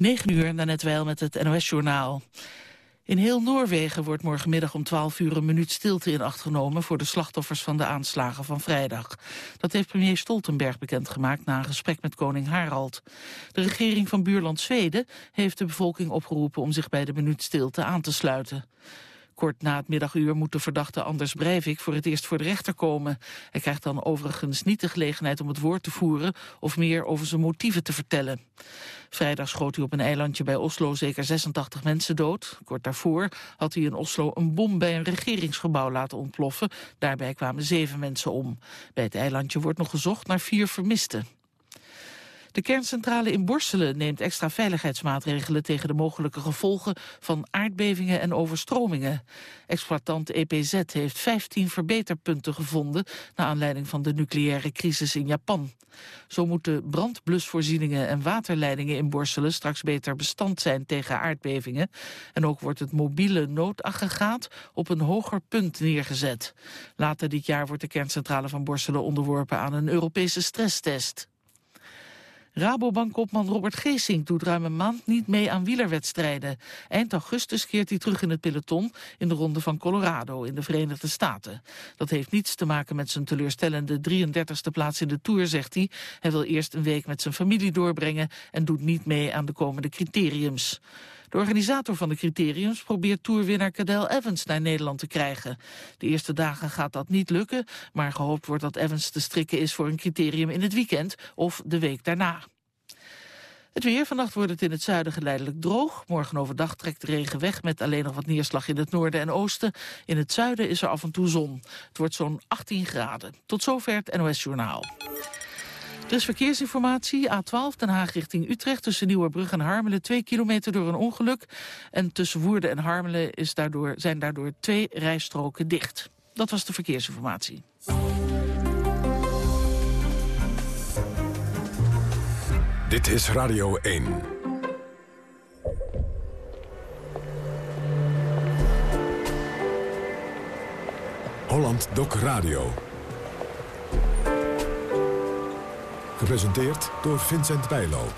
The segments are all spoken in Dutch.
9 uur, net wel met het NOS-journaal. In heel Noorwegen wordt morgenmiddag om 12 uur een minuut stilte in acht genomen voor de slachtoffers van de aanslagen van vrijdag. Dat heeft premier Stoltenberg bekendgemaakt na een gesprek met koning Harald. De regering van buurland Zweden heeft de bevolking opgeroepen om zich bij de minuut stilte aan te sluiten. Kort na het middaguur moet de verdachte Anders Breivik voor het eerst voor de rechter komen. Hij krijgt dan overigens niet de gelegenheid om het woord te voeren of meer over zijn motieven te vertellen. Vrijdag schoot hij op een eilandje bij Oslo zeker 86 mensen dood. Kort daarvoor had hij in Oslo een bom bij een regeringsgebouw laten ontploffen. Daarbij kwamen zeven mensen om. Bij het eilandje wordt nog gezocht naar vier vermisten. De kerncentrale in Borselen neemt extra veiligheidsmaatregelen tegen de mogelijke gevolgen van aardbevingen en overstromingen. Exploitant EPZ heeft 15 verbeterpunten gevonden naar aanleiding van de nucleaire crisis in Japan. Zo moeten brandblusvoorzieningen en waterleidingen in Borselen straks beter bestand zijn tegen aardbevingen. En ook wordt het mobiele noodaggregaat op een hoger punt neergezet. Later dit jaar wordt de kerncentrale van Borselen onderworpen aan een Europese stresstest. Rabobank-kopman Robert Geesink doet ruim een maand niet mee aan wielerwedstrijden. Eind augustus keert hij terug in het peloton in de ronde van Colorado in de Verenigde Staten. Dat heeft niets te maken met zijn teleurstellende 33ste plaats in de Tour, zegt hij. Hij wil eerst een week met zijn familie doorbrengen en doet niet mee aan de komende criteriums. De organisator van de criteriums probeert toerwinnaar Cadel Evans naar Nederland te krijgen. De eerste dagen gaat dat niet lukken, maar gehoopt wordt dat Evans te strikken is voor een criterium in het weekend of de week daarna. Het weer. Vannacht wordt het in het zuiden geleidelijk droog. Morgen overdag trekt de regen weg met alleen nog wat neerslag in het noorden en oosten. In het zuiden is er af en toe zon. Het wordt zo'n 18 graden. Tot zover het NOS Journaal. Er is verkeersinformatie. A12 Den Haag richting Utrecht tussen Nieuwerbrug en Harmelen. Twee kilometer door een ongeluk. En tussen Woerden en Harmelen is daardoor, zijn daardoor twee rijstroken dicht. Dat was de verkeersinformatie. Dit is Radio 1. Holland Doc Radio. Gepresenteerd door Vincent Bijlo.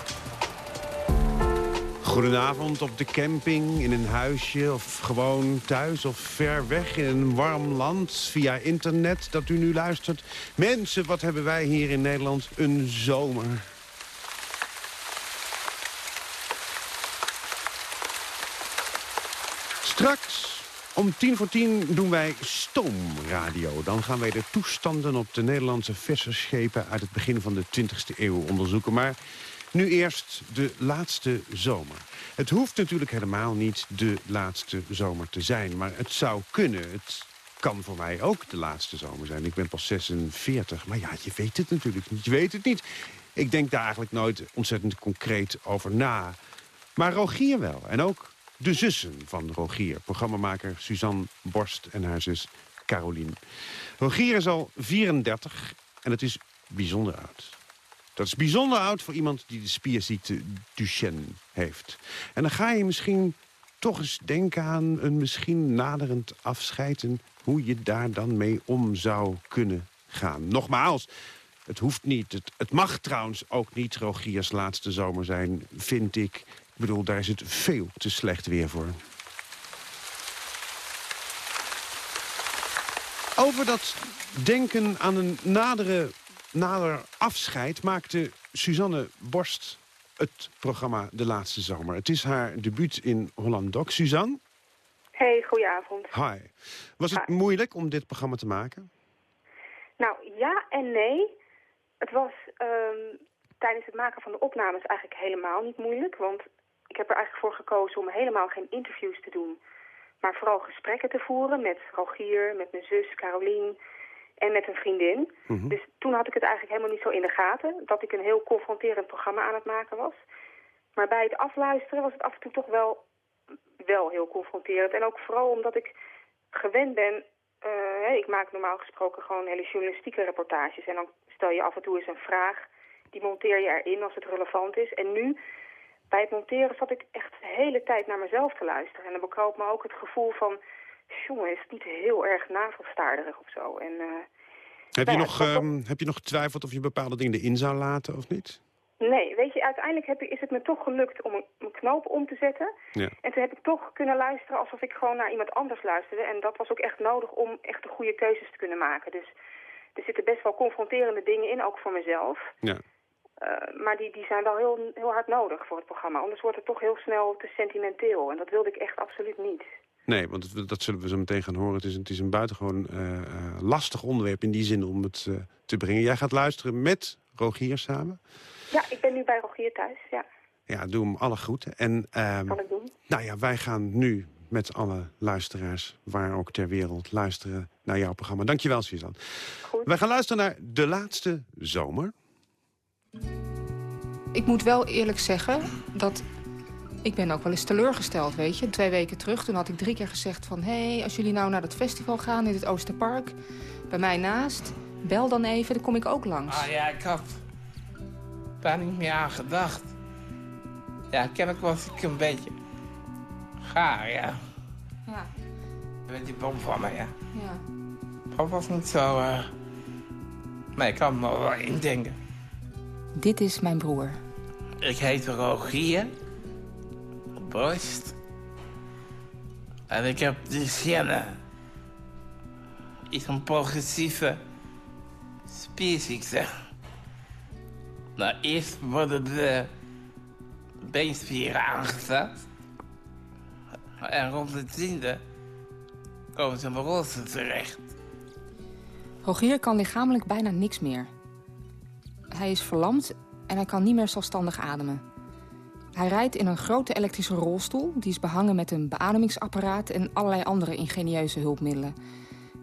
Goedenavond op de camping, in een huisje of gewoon thuis of ver weg in een warm land via internet dat u nu luistert. Mensen, wat hebben wij hier in Nederland? Een zomer. Straks om tien voor tien doen wij stoomradio. Dan gaan wij de toestanden op de Nederlandse vissersschepen... uit het begin van de 20e eeuw onderzoeken. Maar nu eerst de laatste zomer. Het hoeft natuurlijk helemaal niet de laatste zomer te zijn. Maar het zou kunnen. Het kan voor mij ook de laatste zomer zijn. Ik ben pas 46. Maar ja, je weet het natuurlijk niet. Je weet het niet. Ik denk daar eigenlijk nooit ontzettend concreet over na. Maar Rogier wel. En ook de zussen van Rogier. Programmamaker Suzanne Borst en haar zus Carolien. Rogier is al 34 en het is bijzonder oud. Dat is bijzonder oud voor iemand die de spierziekte Duchenne heeft. En dan ga je misschien toch eens denken aan een misschien naderend afscheid... en hoe je daar dan mee om zou kunnen gaan. Nogmaals, het hoeft niet. Het, het mag trouwens ook niet Rogiers laatste zomer zijn, vind ik. Ik bedoel, daar is het veel te slecht weer voor. Over dat denken aan een nadere, nader afscheid... maakte Suzanne Borst het programma De Laatste Zomer. Het is haar debuut in Holland Doc. Suzanne? Hey, goedenavond. Hi. Was het moeilijk om dit programma te maken? Nou, ja en nee. Het was um, tijdens het maken van de opnames eigenlijk helemaal niet moeilijk. Want ik heb er eigenlijk voor gekozen om helemaal geen interviews te doen. Maar vooral gesprekken te voeren met Rogier, met mijn zus Carolien en met een vriendin. Mhm. Dus toen had ik het eigenlijk helemaal niet zo in de gaten. Dat ik een heel confronterend programma aan het maken was. Maar bij het afluisteren was het af en toe toch wel, wel heel confronterend. En ook vooral omdat ik gewend ben... Uh, ik maak normaal gesproken gewoon hele journalistieke reportages. En dan stel je af en toe eens een vraag. Die monteer je erin als het relevant is. En nu bij het monteren zat ik echt de hele tijd naar mezelf te luisteren. En dan bekroop me ook het gevoel van... jongen, is het niet heel erg navelstaarderig of zo. En, uh, heb, je nog, um, heb je nog getwijfeld of je bepaalde dingen erin zou laten of niet? Nee, weet je, uiteindelijk heb, ik- is het me toch gelukt om een, een knoop om te zetten. Ja. En toen heb ik toch kunnen luisteren alsof ik gewoon naar iemand anders luisterde. En dat was ook echt nodig om echt de goede keuzes te kunnen maken. Dus er zitten best wel confronterende dingen in, ook voor mezelf. Ja. Eh, maar die, die zijn wel heel, heel hard nodig voor het programma. Anders wordt het toch heel snel te sentimenteel. En dat wilde ik echt absoluut niet. Nee, want dat zullen we zo meteen gaan horen. Het is, een- het is een buitengewoon eh, eh, lastig onderwerp in die zin om het te brengen. Jij gaat luisteren met Rogier samen. Ja, ik ben nu bij Rogier thuis. Ja, Ja, doe hem alle groeten. En ehm, kan ik doen. nou ja, wij gaan nu met alle luisteraars, waar ook ter wereld, luisteren naar jouw programma. Dankjewel, Suzanne. Goed. Wij gaan luisteren naar De Laatste Zomer. Ik moet wel eerlijk zeggen dat ik ben ook wel eens teleurgesteld, weet je. Twee weken terug, toen had ik drie keer gezegd van... hé, hey, als jullie nou naar dat festival gaan in het Oosterpark... bij mij naast, bel dan even, dan kom ik ook langs. Ah ja, ik had daar niet meer aan gedacht. Ja, kennelijk was ik een beetje gaar, ja. Ja, Met die bom van me, ja. ja. Dat was niet zo... eh Maar ik kan me wel indenken. Dit is mijn broer. Ik heet Rogier. Borst. En ik heb Duchenne. Is een progressieve spierziekte. Nou, eerst worden de beenspieren aangezet. En rond de tiende komen ze in mijn rolstoel terecht. Rogier kan lichamelijk bijna niks meer. Hij is verlamd en hij kan niet meer zelfstandig ademen. Hij rijdt in een grote elektrische rolstoel. Die is behangen met een beademingsapparaat en allerlei andere ingenieuze hulpmiddelen.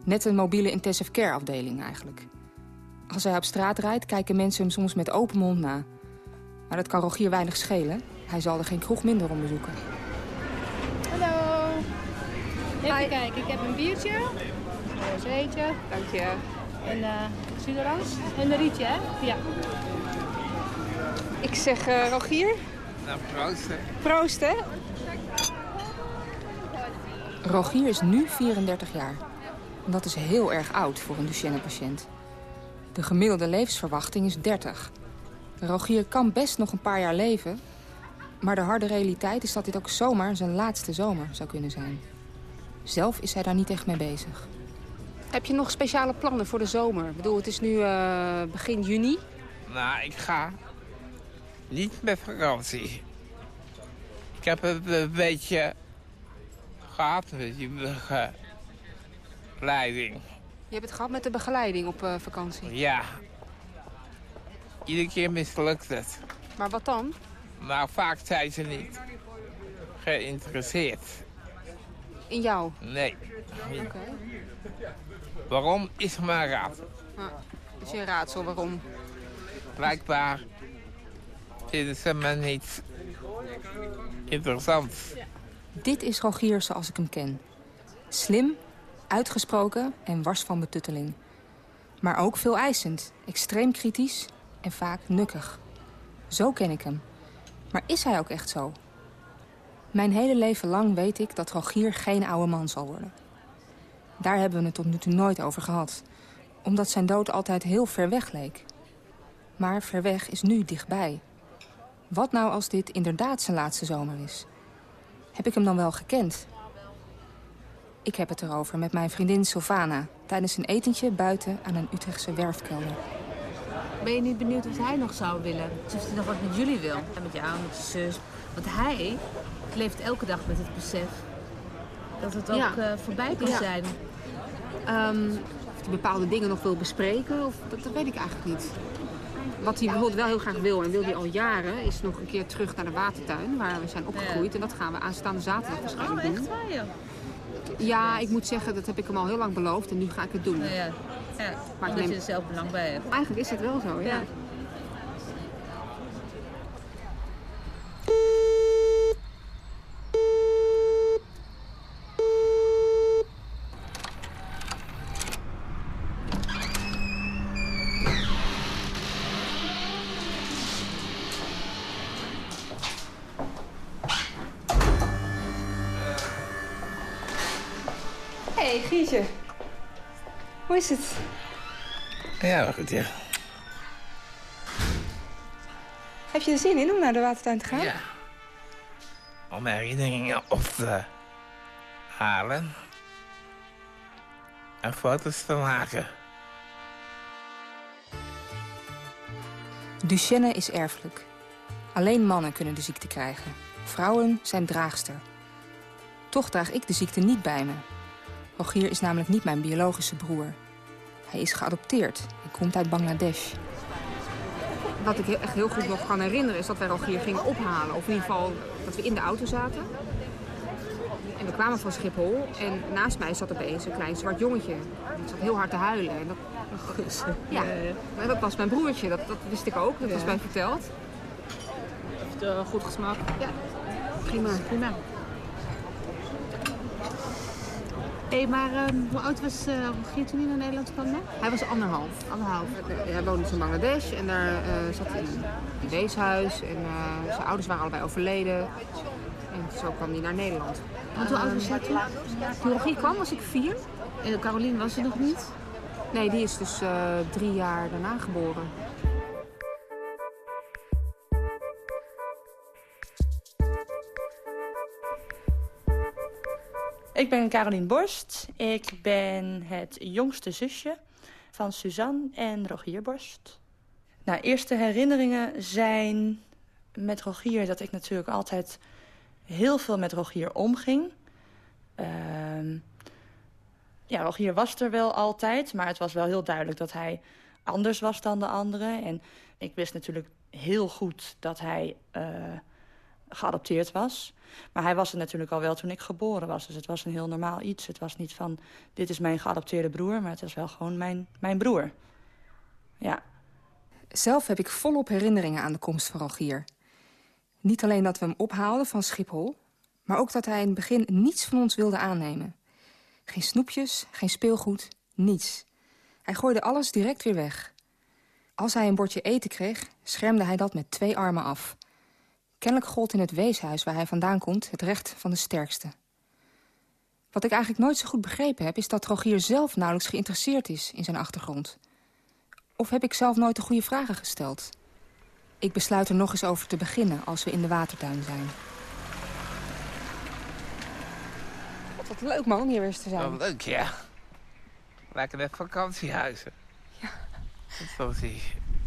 Net een mobiele intensive care afdeling eigenlijk. Als hij op straat rijdt, kijken mensen hem soms met open mond na. Maar dat kan Rogier weinig schelen. Hij zal er geen kroeg minder om bezoeken. Hallo. Even kijken, ik heb een biertje. Een zeetje. Dank je. En uh. En een rietje, hè? Ja. Ik zeg eh, Rogier, Nou, proost, hè. proost hè. Rogier is nu 34 jaar. En dat is heel erg oud voor een Duchenne-patiënt. De gemiddelde levensverwachting is 30. Rogier kan best nog een paar jaar leven... maar de harde realiteit is dat dit ook zomaar zijn laatste zomer zou kunnen zijn. Zelf is hij daar niet echt mee bezig. Heb je nog speciale plannen voor de zomer? Ik bedoel, het is nu eh, begin juni. Nou, ik ga niet met vakantie. Ik heb het een beetje gehad met die begeleiding. Je hebt het gehad met de begeleiding op eh, vakantie. Ja. Iedere keer mislukt het. Maar wat dan? Maar vaak zijn ze niet geïnteresseerd. In jou? Nee. Oké. Waarom is maar raad. Is je een raadsel waarom? Blijkbaar ze me niet interessant. Dit is Rogier zoals ik hem ken. Slim, uitgesproken en wars van betutteling. Maar ook veel eisend, extreem kritisch en vaak nukkig. Zo ken ik hem. Maar is hij ook echt zo? Mijn hele leven lang weet ik dat Rogier geen oude man zal worden. Daar hebben we het tot nu toe nooit over gehad. Omdat zijn dood altijd heel ver weg leek. Maar ver weg is nu dichtbij. Wat nou als dit inderdaad zijn laatste zomer is? Heb ik hem dan wel gekend? Ik heb het erover met mijn vriendin Sylvana... tijdens een etentje buiten aan een Utrechtse werfkelder. Ben je niet benieuwd of hij nog zou willen? Dus of hij nog wat met jullie wil? En met jou, met je zus. Want hij leeft elke dag met het besef dat het ook Ja. eh, voorbij kan Ja. zijn. Ehm, of hij bepaalde dingen nog wil bespreken, of, dat, dat weet ik eigenlijk niet. Wat hij bijvoorbeeld wel heel graag wil, en wil hij al jaren... is nog een keer terug naar de watertuin, waar we zijn opgegroeid. En dat gaan we aanstaande zaterdag waarschijnlijk Oh, doen. echt waar, joh? Ja, ik moet zeggen, dat heb ik hem al heel lang beloofd en nu ga ik het doen. Nou ja, ja. Maar ik neem- je er zelf belang bij hebt. Eigenlijk is het wel zo, ja. Is het? Ja, goed, ja. Heb je er zin in om naar de watertuin te gaan? Ja. Om herinneringen op te halen. En foto's te maken. Duchenne is erfelijk. Alleen mannen kunnen de ziekte krijgen. Vrouwen zijn draagster. Toch draag ik de ziekte niet bij me. Rogier is namelijk niet mijn biologische broer. Hij is geadopteerd en komt uit Bangladesh. Wat ik echt heel goed nog kan herinneren is dat wij Rogier gingen ophalen. Of in ieder geval dat we in de auto zaten. En we kwamen van Schiphol en naast mij zat opeens een klein zwart jongetje. Die zat heel hard te huilen. En dat, ja, maar dat was mijn broertje, dat, dat wist ik ook, dat was mij verteld. Heeft uh, goed gesmaakt? Ja, prima. Prima. Hé, hey, maar uh, hoe oud was uh, Rogier toen hij naar Nederland kwam? Hij was anderhalf. Anderhalf. Hij woonde dus in Bangladesh en daar uh, zat hij in een weeshuis. En zijn ouders waren allebei overleden. En zo kwam hij naar Nederland. Want hoe oud was jij toen? Toen Rogier kwam was ik vier. En Caroline was er nog niet? Nee, die is dus drie jaar daarna geboren. Ik ben Carolien Borst. Ik ben het jongste zusje van Suzanne en Rogier Borst. Nou, eerste herinneringen zijn met Rogier dat ik natuurlijk altijd heel veel met Rogier omging. Uh, ja, Rogier was er wel altijd, maar het was wel heel duidelijk dat hij anders was dan de anderen. En ik wist natuurlijk heel goed dat hij uh, geadopteerd was. Maar hij was er natuurlijk al wel toen ik geboren was. Dus het was een heel normaal iets. Het was niet van, dit is mijn geadopteerde broer... maar het was wel gewoon mijn, mijn broer. Ja. Zelf heb ik volop herinneringen aan de komst van Rogier. Niet alleen dat we hem ophaalden van Schiphol... maar ook dat hij in het begin niets van ons wilde aannemen. Geen snoepjes, geen speelgoed, niets. Hij gooide alles direct weer weg. Als hij een bordje eten kreeg, schermde hij dat met twee armen af... Kennelijk gold in het weeshuis waar hij vandaan komt het recht van de sterkste. Wat ik eigenlijk nooit zo goed begrepen heb... is dat Rogier zelf nauwelijks geïnteresseerd is in zijn achtergrond. Of heb ik zelf nooit de goede vragen gesteld? Ik besluit er nog eens over te beginnen als we in de watertuin zijn. God, wat leuk man om hier weer eens te zijn. Wat leuk, ja. Lekker net vakantiehuizen. Ja. Dat is die...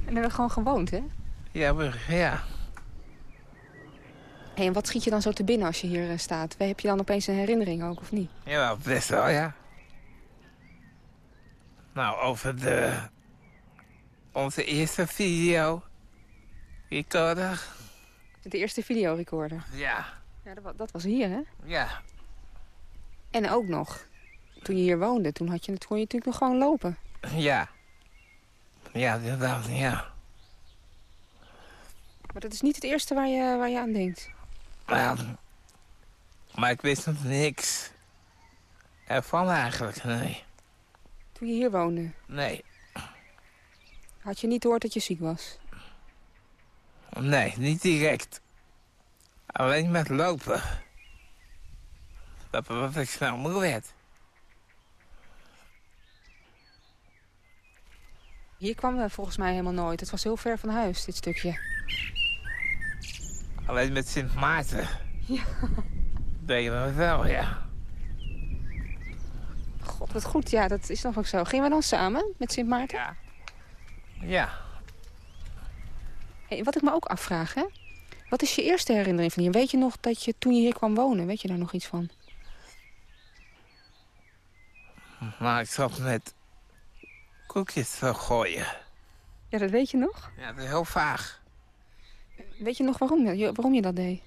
En hebben we gewoon gewoond, hè? Ja, maar, ja. Hey, en wat schiet je dan zo te binnen als je hier uh, staat? Heb je dan opeens een herinnering ook, of niet? Ja, best wel, ja. Nou, over de... Onze eerste video... Recorder. De eerste videorecorder? Ja. Ja, dat, dat, was hier, hè? Ja. En ook nog, toen je hier woonde, toen had je, kon je natuurlijk nog gewoon lopen. Ja. Ja, inderdaad, ja. Maar dat is niet het eerste waar je, waar je aan denkt. Ja, maar ik wist nog niks ervan eigenlijk, nee. Toen je hier woonde? Nee. Had je niet gehoord dat je ziek was? Nee, niet direct. Alleen met lopen. Dat was ik snel moe werd. Hier kwamen we volgens mij helemaal nooit. Het was heel ver van huis, dit stukje. Alleen met Sint Maarten. Ja. Je dat wel, ja. God, wat goed. Ja, dat is nog ook zo. Gingen we dan samen met Sint Maarten? Ja. Ja. Hey, wat ik me ook afvraag, hè? Wat is je eerste herinnering van hier? Weet je nog dat je toen je hier kwam wonen, weet je daar nog iets van? Maar ik zat met koekjes te gooien. Ja, dat weet je nog? Ja, dat is heel vaag. Weet je nog waarom, waarom je dat deed?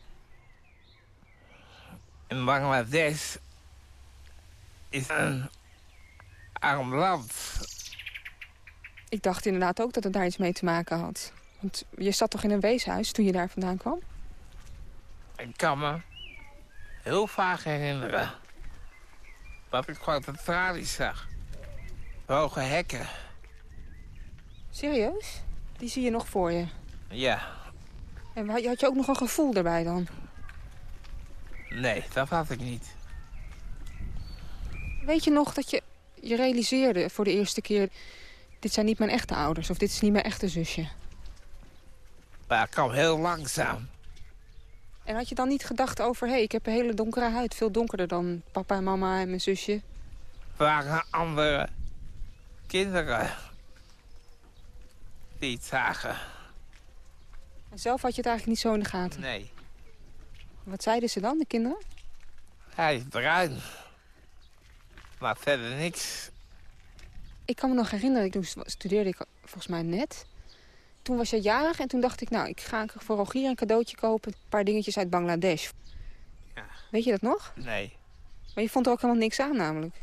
In Bangladesh is een arm land. Ik dacht inderdaad ook dat het daar iets mee te maken had. Want je zat toch in een weeshuis toen je daar vandaan kwam? Ik kan me heel vaag herinneren dat ik gewoon de tralies zag. Hoge hekken. Serieus? Die zie je nog voor je? Ja. En had je ook nog een gevoel erbij dan? Nee, dat had ik niet. Weet je nog dat je je realiseerde voor de eerste keer... dit zijn niet mijn echte ouders of dit is niet mijn echte zusje? Maar ik kwam heel langzaam. En had je dan niet gedacht over... hé, hey, ik heb een hele donkere huid, veel donkerder dan papa en mama en mijn zusje? Waren andere kinderen die het zagen. En zelf had je het eigenlijk niet zo in de gaten? Nee. Wat zeiden ze dan, de kinderen? Hij is bruin. Maar verder niks. Ik kan me nog herinneren, toen studeerde ik volgens mij net. Toen was je jarig en toen dacht ik, nou, ik ga voor Rogier een cadeautje kopen. Een paar dingetjes uit Bangladesh. Ja. Weet je dat nog? Nee. Maar je vond er ook helemaal niks aan namelijk.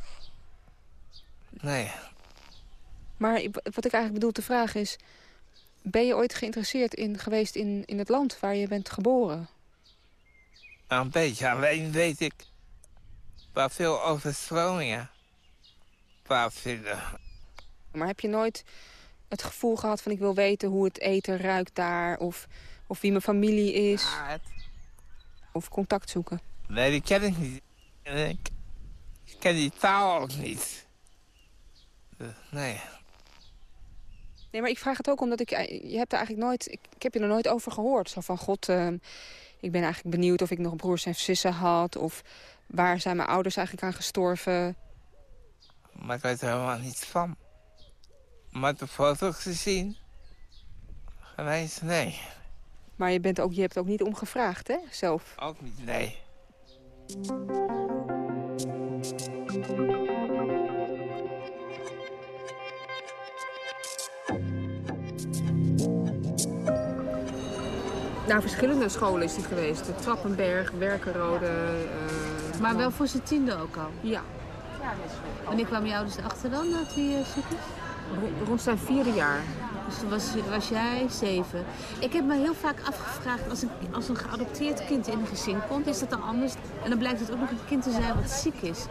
Nee. Maar wat ik eigenlijk bedoel te vragen is... ben je ooit geïnteresseerd in, geweest in, in het land waar je bent geboren? Een beetje. Alleen weet ik waar veel overstromingen plaatsvinden. Maar heb je nooit het gevoel gehad van ik wil weten hoe het eten ruikt daar... of, of wie mijn familie is? Ja, het... Of contact zoeken? Nee, die ken ik niet. Ik, ken die taal ook niet. Dus, nee. Nee, maar ik vraag het ook omdat ik... Eh, je hebt er eigenlijk nooit... Ik, ik heb je er nooit over gehoord. Zo van, god, uh, ik ben eigenlijk benieuwd of ik nog broers en zussen had... of waar zijn mijn ouders eigenlijk aan gestorven. Maar ik weet er helemaal niets van. Maar de foto's gezien? Geweest, nee. Maar je, bent ook, je hebt ook niet om gevraagd, hè, zelf? Ook niet, nee. Naar verschillende scholen is hij geweest. De Trappenberg, Werkenrode. Uh, maar wel voor zijn tiende ook al? Ja. Wanneer kwamen je ouders erachter dan, dat hij uh, ziek is? Rond zijn vierde jaar. Dus toen was, was jij zeven. Ik heb me heel vaak afgevraagd, als een, als een geadopteerd kind in een gezin komt, is dat dan anders? En dan blijkt het ook nog een kind te zijn wat ziek is.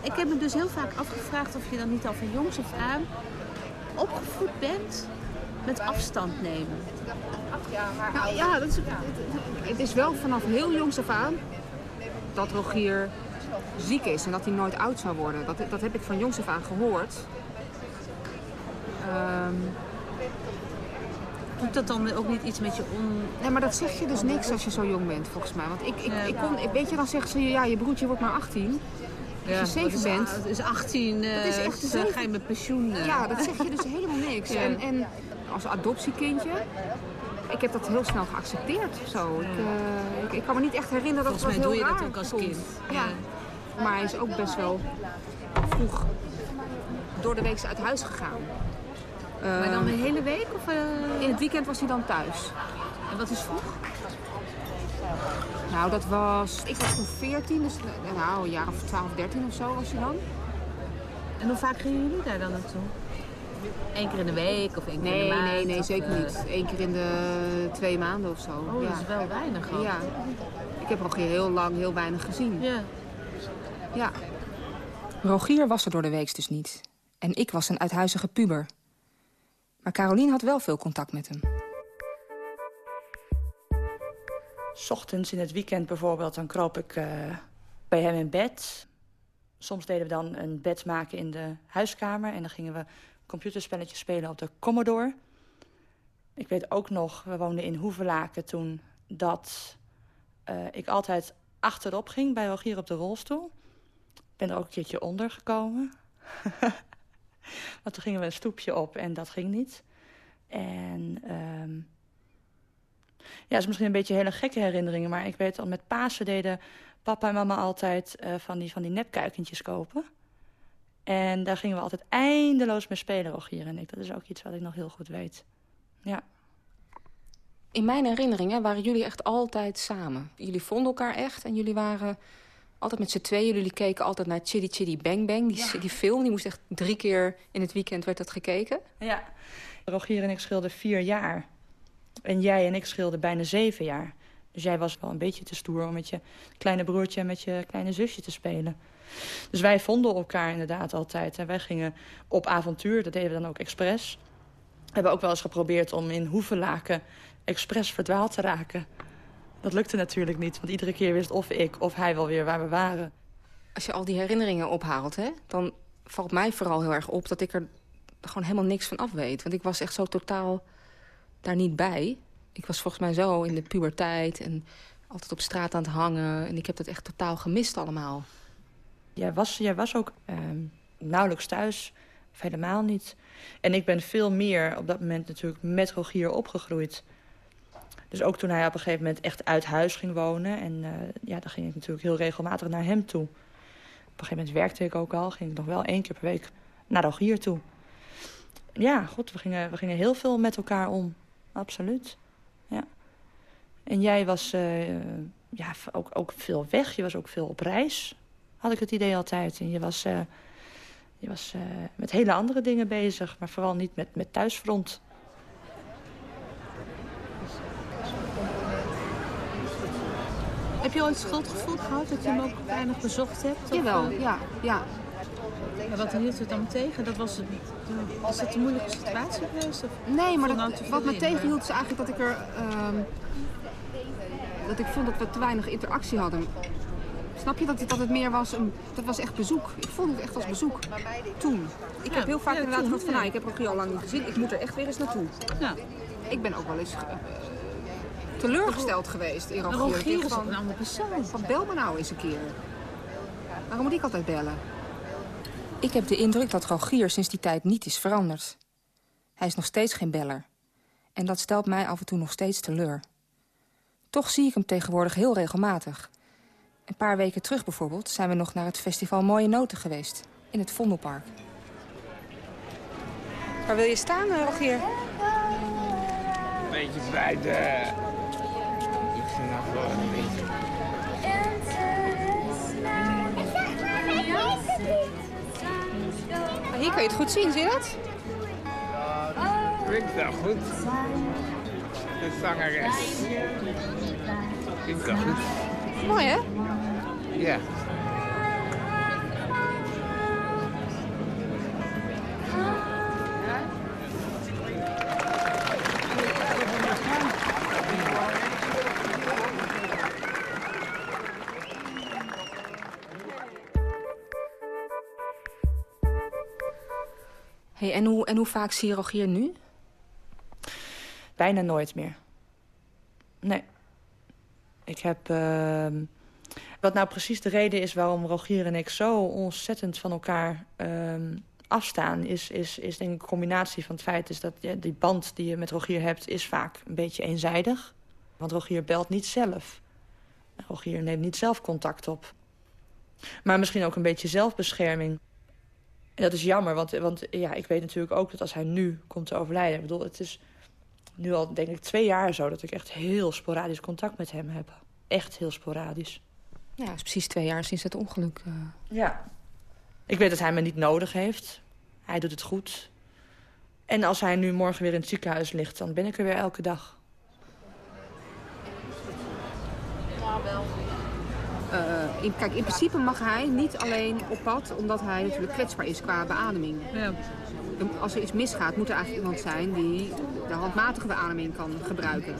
Ik heb me dus heel vaak afgevraagd of je dan niet al van jongs af aan opgevoed bent met afstand nemen. Nou, ja, dat is, het is wel vanaf heel jongs af aan dat Rogier ziek is en dat hij nooit oud zou worden. Dat, dat heb ik van jongs af aan gehoord. Um, Doet dat dan ook niet iets met je on... Nee, maar dat zeg je dus niks als je zo jong bent, volgens mij. Want ik, ik, ik kon, weet je, dan zegt ze, ja, je broertje wordt maar 18. Als je 7 is, bent... Het is 18, uh, dat is echt dus ga je met pensioen. Uh. Ja, dat zeg je dus helemaal niks. Ja. En, en als adoptiekindje, ik heb dat heel snel geaccepteerd zo. Ik, uh, ik, ik, kan me niet echt herinneren dat Volgens mij doe je dat ook als kind. Ja. Maar hij is ook best wel vroeg door de week uit huis gegaan. Maar dan de hele week? Of, uh... In het weekend was hij dan thuis. En wat is vroeg? Nou, dat was... Ik was toen 14, dus nou, een jaar of 12, 13 of zo was hij dan. En hoe vaak gingen jullie daar dan naartoe? Eén keer in de week of één keer nee, in de maand? Nee, nee, of, zeker uh... niet. Eén keer in de twee maanden of zo. Oh, ja. dat is wel weinig ook. Ja. Ik heb Rogier heel lang heel weinig gezien. Ja. Ja. Rogier was er door de week dus niet. En ik was een uithuizige puber. Maar Carolien had wel veel contact met hem. S ochtends in het weekend bijvoorbeeld, dan kroop ik uh, bij hem in bed. Soms deden we dan een bed maken in de huiskamer... en dan gingen we computerspelletjes spelen op de Commodore. Ik weet ook nog, we woonden in Hoevelaken toen... dat uh, ik altijd achterop ging bij Rogier op de rolstoel. Ik ben er ook een keertje onder gekomen. Want toen gingen we een stoepje op en dat ging niet. En um, ja, het is misschien een beetje hele gekke herinneringen... maar ik weet al, met Pasen deden papa en mama altijd uh, van, die, van die nepkuikentjes kopen. En daar gingen we altijd eindeloos mee spelen, Rogier en ik. Dat is ook iets wat ik nog heel goed weet. Ja. In mijn herinneringen waren jullie echt altijd samen. Jullie vonden elkaar echt en jullie waren altijd met z'n tweeën. Jullie keken altijd naar Chitty Chitty Bang Bang. Die, ja. die film, die moest echt drie keer in het weekend werd dat gekeken. Ja. Rogier en ik scheelden vier jaar. En jij en ik scheelden bijna zeven jaar. Dus jij was wel een beetje te stoer om met je kleine broertje en met je kleine zusje te spelen. Dus wij vonden elkaar inderdaad altijd. En wij gingen op avontuur, dat deden we dan ook expres. We hebben ook wel eens geprobeerd om in Hoevelaken expres verdwaald te raken. Dat lukte natuurlijk niet, want iedere keer wist of ik of hij wel weer waar we waren. Als je al die herinneringen ophaalt, hè, dan valt mij vooral heel erg op... dat ik er gewoon helemaal niks van af weet. Want ik was echt zo totaal daar niet bij. Ik was volgens mij zo in de puberteit en altijd op straat aan het hangen. En ik heb dat echt totaal gemist allemaal. Jij was, jij was ook ehm, nauwelijks thuis, of helemaal niet. En ik ben veel meer op dat moment natuurlijk met Rogier opgegroeid. Dus ook toen hij op een gegeven moment echt uit huis ging wonen... en uh, ja, dan ging ik natuurlijk heel regelmatig naar hem toe. Op een gegeven moment werkte ik ook al, ging ik nog wel één keer per week naar Rogier toe. Ja, goed, we gingen, we gingen heel veel met elkaar om. Absoluut, ja. En jij was uh, ja, ook, ook veel weg, je was ook veel op reis had ik het idee altijd. En je was, uh, je was uh, met hele andere dingen bezig, maar vooral niet met, met thuisfront. Heb je ooit schuldgevoel gehad dat je hem ook weinig bezocht hebt? Jawel, ja. ja. Ja, wat hield het dan tegen? Dat was, was dat een moeilijke situatie geweest? Of nee, maar dat, wat me tegenhield is eigenlijk dat ik er... Uh, dat ik vond dat we te weinig interactie hadden. Snap je dat het, dat het meer was? Een, dat was echt bezoek. Ik vond het echt als bezoek. Toen. Ik ja, heb heel vaak ja, inderdaad gehad van, nou, ik heb Rogier al lang niet gezien. Ik moet er echt weer eens naartoe. Ja. Ik ben ook wel eens uh, teleurgesteld geweest in Rogier. Rogier is van, een andere persoon. Van bel me nou eens een keer. Waarom moet ik altijd bellen? Ik heb de indruk dat Rogier sinds die tijd niet is veranderd. Hij is nog steeds geen beller. En dat stelt mij af en toe nog steeds teleur. Toch zie ik hem tegenwoordig heel regelmatig... Een paar weken terug bijvoorbeeld zijn we nog naar het festival Mooie Noten geweest. In het Vondelpark. Waar wil je staan, eh, Rogier? Een beetje bij de... Ik vind nog wel een beetje... Hier kan je het goed zien, zie je dat? Klinkt wel goed. De zangeres. Klinkt wel goed. Mooi, hè? Ja. Hey, en, hoe, en hoe vaak zie je Rogier nu? Bijna nooit meer. Nee. Ik heb... Uh... Wat nou precies de reden is waarom Rogier en ik zo ontzettend van elkaar uh, afstaan... Is, is, is denk ik een combinatie van het feit is dat die band die je met Rogier hebt... is vaak een beetje eenzijdig. Want Rogier belt niet zelf. Rogier neemt niet zelf contact op. Maar misschien ook een beetje zelfbescherming. En dat is jammer, want, want ja, ik weet natuurlijk ook dat als hij nu komt te overlijden... Ik bedoel, het is nu al denk ik twee jaar zo dat ik echt heel sporadisch contact met hem heb. Echt heel sporadisch. Ja, het is precies twee jaar sinds het ongeluk. Uh... Ja. Ik weet dat hij me niet nodig heeft. Hij doet het goed. En als hij nu morgen weer in het ziekenhuis ligt, dan ben ik er weer elke dag. Uh, in, kijk, in principe mag hij niet alleen op pad, omdat hij natuurlijk kwetsbaar is qua beademing. Ja. Als er iets misgaat, moet er eigenlijk iemand zijn die de handmatige beademing kan gebruiken.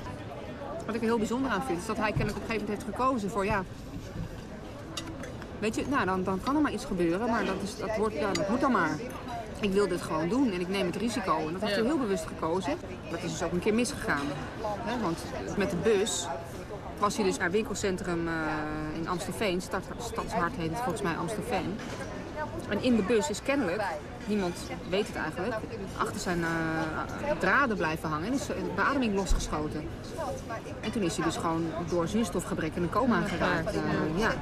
Wat ik er heel bijzonder aan vind, is dat hij kennelijk op een gegeven moment heeft gekozen voor ja. Weet je, nou dan, dan kan er maar iets gebeuren, maar dat, is, dat, wordt, ja, dat moet dan maar. Ik wil dit gewoon doen en ik neem het risico. En dat heeft hij heel bewust gekozen. Dat is dus ook een keer misgegaan. want met de bus was hij dus naar winkelcentrum uh, in Amstelveen. Stad, Stadshart heet het volgens mij Amstelveen. En in de bus is kennelijk, niemand weet het eigenlijk, achter zijn uh, draden blijven hangen en is de beademing losgeschoten. En toen is hij dus gewoon door zuurstofgebrek in een coma geraakt. Uh, ja.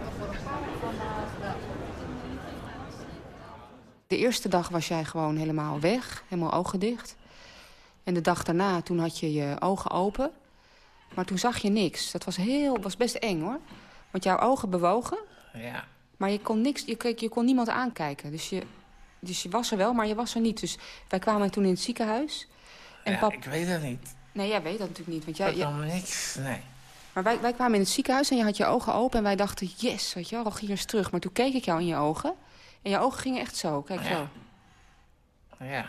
De eerste dag was jij gewoon helemaal weg, helemaal ogen dicht. En de dag daarna, toen had je je ogen open. Maar toen zag je niks. Dat was, heel, was best eng, hoor. Want jouw ogen bewogen. Ja. Maar je kon, niks, je, je kon niemand aankijken. Dus je, dus je was er wel, maar je was er niet. Dus wij kwamen toen in het ziekenhuis. En ja, pap... ik weet dat niet. Nee, jij weet dat natuurlijk niet. Want jij, dat jij... niks, nee. Maar wij, wij kwamen in het ziekenhuis en je had je ogen open... en wij dachten, yes, weet je wel, Rogier is terug. Maar toen keek ik jou in je ogen... en je ogen gingen echt zo, kijk ja. zo. Ja.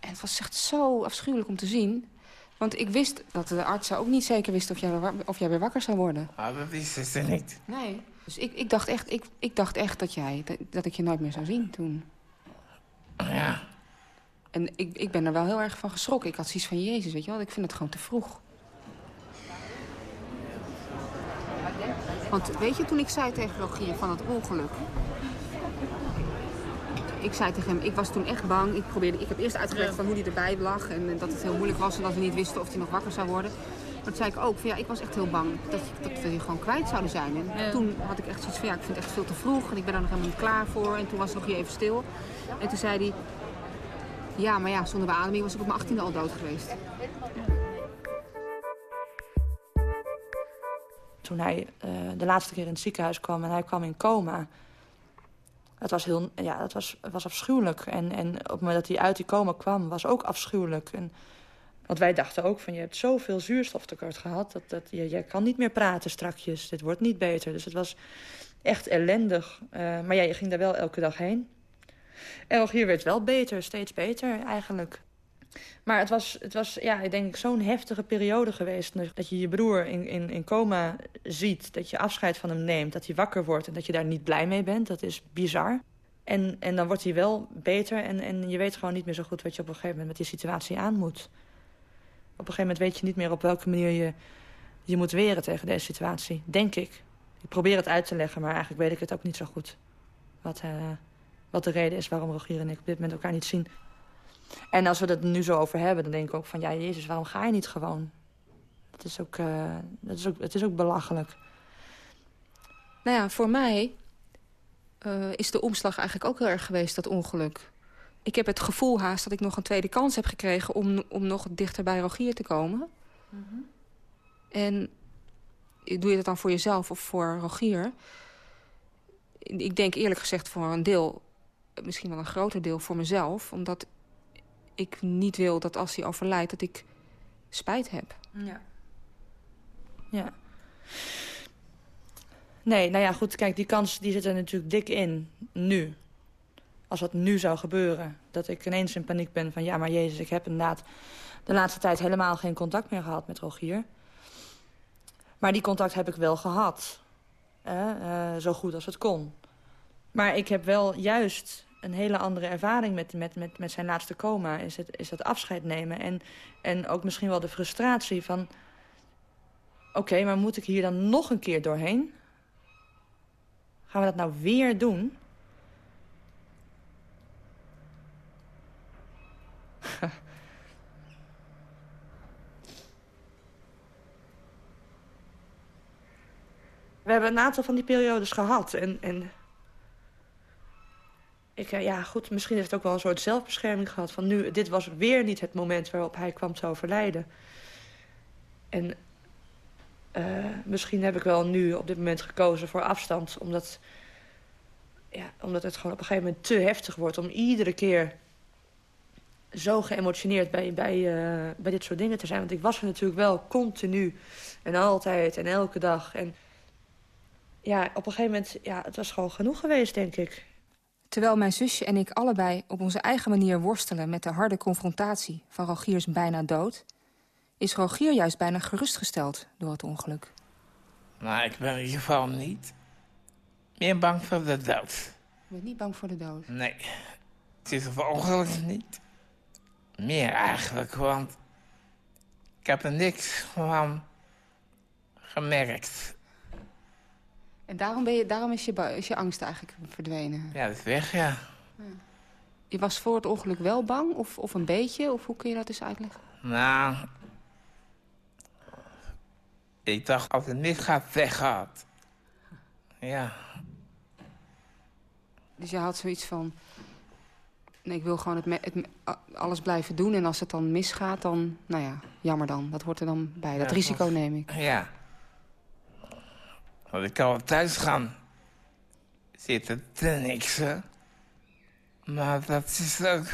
En het was echt zo afschuwelijk om te zien. Want ik wist dat de artsen ook niet zeker wisten of jij, of jij weer wakker zou worden. Ah, dat wisten ze niet. Nee. Dus ik, ik, dacht echt, ik, ik dacht echt dat, jij, dat, dat ik je nooit meer zou zien toen. Ja. En ik, ik ben er wel heel erg van geschrokken. Ik had zoiets van, Jezus, weet je wel, ik vind het gewoon te vroeg. Want weet je, toen ik zei tegen Rogier van het ongeluk... Ik zei tegen hem, ik was toen echt bang. Ik, probeerde, ik heb eerst uitgelegd van hoe hij erbij lag en dat het heel moeilijk was... en dat we niet wisten of hij nog wakker zou worden. Maar toen zei ik ook, van, ja, ik was echt heel bang dat, je- dat we je gewoon kwijt zouden zijn. En Ja. toen had ik echt zoiets van, ja, ik vind het echt veel te vroeg. En ik ben daar nog helemaal niet klaar voor. En toen was Rogier even stil. En toen zei hij, ja, maar ja, zonder beademing was ik op mijn achttiende al dood geweest. Toen hij eh, de laatste keer in het ziekenhuis kwam en hij kwam in coma. Dat was, heel, ja, dat was, was afschuwelijk. En, en op het moment dat hij uit die coma kwam, was ook afschuwelijk. En, want wij dachten ook van, je hebt zoveel zuurstoftekort gehad... dat, dat je, je kan niet meer praten strakjes. Dit wordt niet beter. Dus het was echt ellendig. Eh, maar ja, je ging daar wel elke dag heen. En Rogier werd wel beter, steeds beter eigenlijk. Maar het was, het was ja, ik denk zo'n heftige periode geweest. Dat je je broer in, in, in coma ziet. Dat je afscheid van hem neemt. Dat hij wakker wordt en dat je daar niet blij mee bent. Dat is bizar. En, en dan wordt hij wel beter. En, en je weet gewoon niet meer zo goed wat je op een gegeven moment met die situatie aan moet. Op een gegeven moment weet je niet meer op welke manier je je moet weren tegen deze situatie. Denk ik. Ik probeer het uit te leggen, maar eigenlijk weet ik het ook niet zo goed. Wat, eh, wat de reden is waarom Rogier en ik op dit moment elkaar niet zien. En als we het nu zo over hebben, dan denk ik ook van... ja, Jezus, waarom ga je niet gewoon? Het is ook, eh, dat is ook, het is ook belachelijk. Nou ja, voor mij eh, is de omslag eigenlijk ook heel erg geweest, dat ongeluk. Ik heb het gevoel haast dat ik nog een tweede kans heb gekregen... om, om nog dichter bij Rogier te komen. En doe je dat dan voor jezelf of voor Rogier? Ik denk eerlijk gezegd voor een deel, misschien wel een groter deel voor mezelf. Omdat ik niet wil dat als hij overlijdt, dat ik spijt heb. Ja. Ja. Nee, nou ja, goed, kijk, die kans die zit er natuurlijk dik in, nu. Als dat nu zou gebeuren, dat ik ineens in paniek ben van... ja, maar Jezus, ik heb inderdaad de laatste tijd helemaal geen contact meer gehad met Rogier. Maar die contact heb ik wel gehad. eh, zo goed als het kon. Maar ik heb wel juist een hele andere ervaring met, met, met, met zijn laatste coma. Is het, is het afscheid nemen. En, en ook misschien wel de frustratie van... Oké, maar moet ik hier dan nog een keer doorheen? Gaan we dat nou weer doen? We hebben een aantal van die periodes gehad. En, en ik, eh, ja, goed, misschien heeft het ook wel een soort zelfbescherming gehad. Van nu, dit was weer niet het moment waarop hij kwam te overlijden. En eh, misschien heb ik wel nu op dit moment gekozen voor afstand. Omdat, ja, omdat het gewoon op een gegeven moment te heftig wordt. Om iedere keer zo geëmotioneerd bij, bij, eh, bij dit soort dingen te zijn. Want ik was er natuurlijk wel continu en altijd en elke dag. En ja, op een gegeven moment, ja, het was gewoon genoeg geweest, denk ik. Terwijl mijn zusje en ik allebei op onze eigen manier worstelen met de harde confrontatie van Rogiers bijna dood, is Rogier juist bijna gerustgesteld door het ongeluk. Nou, ik ben in ieder geval niet meer bang voor de dood. Ik ben niet bang voor de dood. Nee, het is een ongeluk niet. Meer eigenlijk, want ik heb er niks van gemerkt. En daarom, ben je, daarom is, je, is je angst eigenlijk verdwenen. Ja, dat is weg, ja. Je was voor het ongeluk wel bang? Of, of een beetje? Of hoe kun je dat eens uitleggen? Nou, ik dacht als het misgaat, weggaat. Ja, Dus je had zoiets van... Nee, ik wil gewoon het, het alles blijven doen. En als het dan misgaat, dan... Nou ja, jammer dan. Dat hoort er dan bij. Dat Ja, risico neem ik. ja. Want ik kan wel thuis gaan zitten te niksen. Maar dat is ook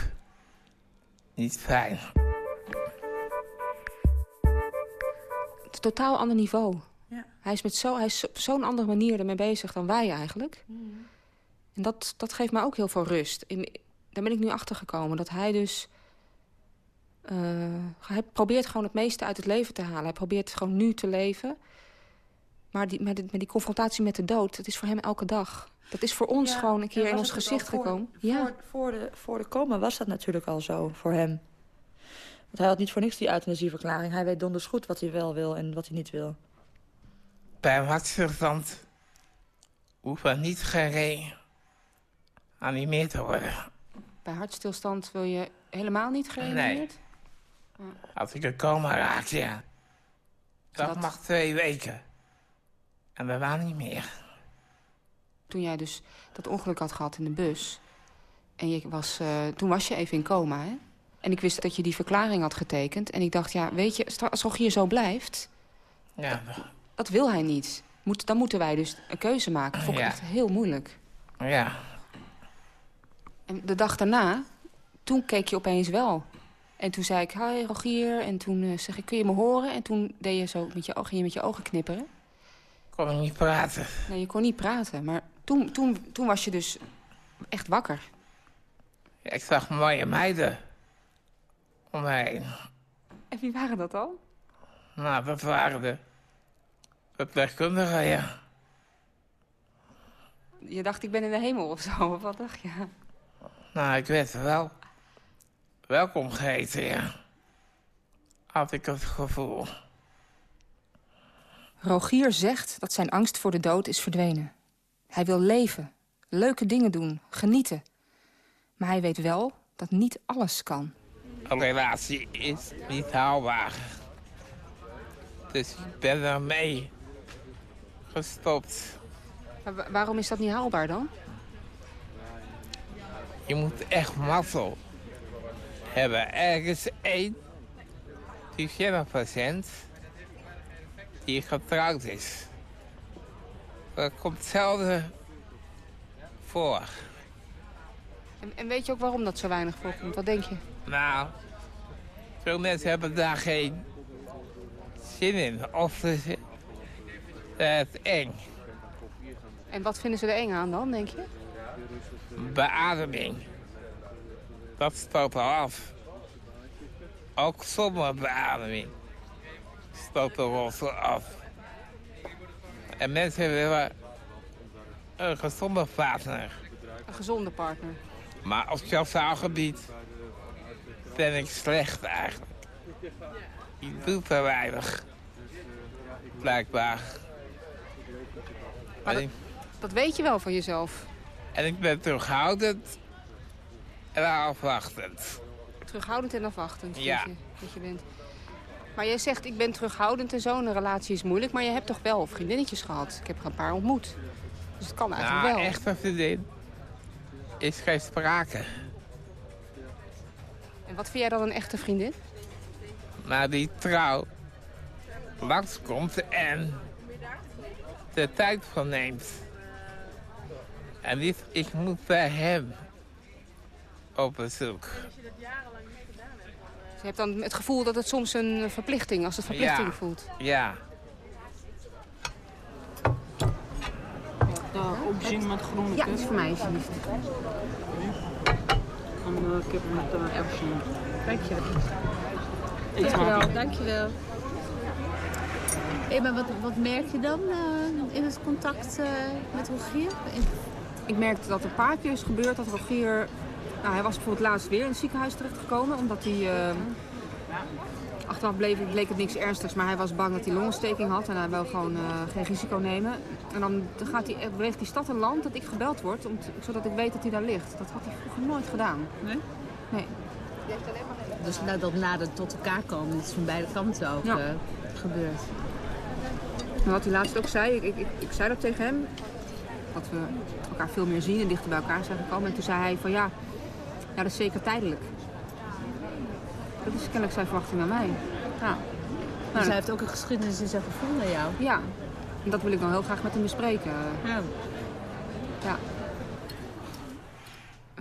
niet fijn. Het is een totaal ander niveau. Ja. Hij is, met zo, hij is op zo'n andere manier ermee bezig dan wij eigenlijk. En dat, dat geeft mij ook heel veel rust. In- daar ben ik nu achter gekomen. Dat hij dus... eh, hij probeert gewoon het meeste uit het leven te halen. Hij probeert gewoon nu te leven. Maar die, met, die, met die confrontatie met de dood, dat is voor hem elke dag. Dat is voor ons Ja, gewoon een keer in ons gezicht voor- gekomen. Voor, ja. voor, de, voor de coma was dat natuurlijk al zo voor hem. Want hij had niet voor niks die euthanasieverklaring. Hij weet donders goed wat hij wel wil en wat hij niet wil. Bij een hartstilstand hoeven niet gereanimeerd te worden. Bij hartstilstand wil je helemaal niet gereanimeerd? Als ik een coma raak, ja. Dat, Dat- mag twee weken. En we waren niet meer. Toen jij dus dat ongeluk had gehad in de bus... en je was, eh, toen was je even in coma, hè? En ik wist dat je die verklaring had getekend. En ik dacht, ja, weet je, als Rogier zo blijft... Ja, dat wil hij niet. Moet, dan moeten wij dus een keuze maken. Vond ik Ja. echt heel moeilijk. ja. En de dag daarna, toen keek je opeens wel. En toen zei ik, hi Rogier. En toen eh, zeg ik, kun je me horen? En toen deed je zo met je, ogen, ging je met je ogen knipperen. Kon niet praten. Nee, je kon niet praten. Maar toen, toen, toen was je dus echt wakker. Ja, ik zag mooie meiden om heen. En wie waren dat dan? Nou, dat waren de verpleegkundigen, ja. Je dacht, ik ben in de hemel of zo. Of wat dacht je? Nou, ik werd wel welkom geheten, ja. Had ik het gevoel. Rogier zegt dat zijn angst voor de dood is verdwenen. Hij wil leven, leuke dingen doen, genieten. Maar hij weet wel dat niet alles kan. Een relatie is niet haalbaar. Dus ik ben ermee gestopt. Maar waarom is dat niet haalbaar dan? Je moet echt mazzel hebben. Ergens één patiënt die getrouwd is. Dat komt zelden voor. En, en weet je ook waarom dat zo weinig voorkomt? Wat denk je? Nou, veel mensen hebben daar geen zin in. Of vinden het eng. En wat vinden ze er eng aan dan, denk je? Beademing. Dat stoot er af. Ook zonder beademing stoot de rossel af. En mensen willen een gezonde partner. Een gezonde partner. Maar op gebied ben ik slecht eigenlijk. Ik doe te weinig. Blijkbaar. Maar dat, weet je wel van jezelf. en ik ben terughoudend en afwachtend. Terughoudend en afwachtend. vind Ja. je, dat je bent. Maar jij zegt, ik ben terughoudend en zo. Een relatie is moeilijk. Maar je hebt toch wel vriendinnetjes gehad? Ik heb er een paar ontmoet. Dus het kan eigenlijk Nou, wel. echt een vriendin is geen sprake. En wat vind jij dan een echte vriendin? Maar die trouw langskomt en de tijd van neemt. En niet, ik moet bij hem op bezoek. Je hebt dan het gevoel dat het soms een verplichting, als het verplichting Ja. voelt. Ja, De aubergine met groene Ja, dat is voor mij alsjeblieft. En de kip met uh, aubergine. Dank je. Eet Dankjewel, smakelijk. dankjewel. Hey, maar wat, wat merk je dan eh, in het contact eh, met Rogier? Ik merkte dat een paar keer is gebeurd dat Rogier... Nou, hij was bijvoorbeeld laatst weer in het ziekenhuis terechtgekomen. Omdat hij... eh, achteraf bleef, bleek het niks ernstigs, maar hij was bang dat hij longontsteking had. En hij wil gewoon eh, geen risico nemen. En dan gaat hij, eh, beweegt hij stad en land dat ik gebeld word. Om te- zodat ik weet dat hij daar ligt. Dat had hij vroeger nooit gedaan. Nee? Nee. Dus nou, dat nader tot elkaar komen, dat is van beide kanten ook Ja. eh, gebeurd. En wat hij laatst ook zei, ik, ik, ik, ik zei dat tegen hem. Dat we elkaar veel meer zien en dichter bij elkaar zijn gekomen. En toen zei hij van ja, ja dat is zeker tijdelijk. Dat is kennelijk zijn verwachting aan mij. Ja. Dus Nou, hij heeft ook een geschiedenis in zijn gevoel naar jou. Ja, en dat wil ik dan heel graag met hem bespreken. Ja. Ja.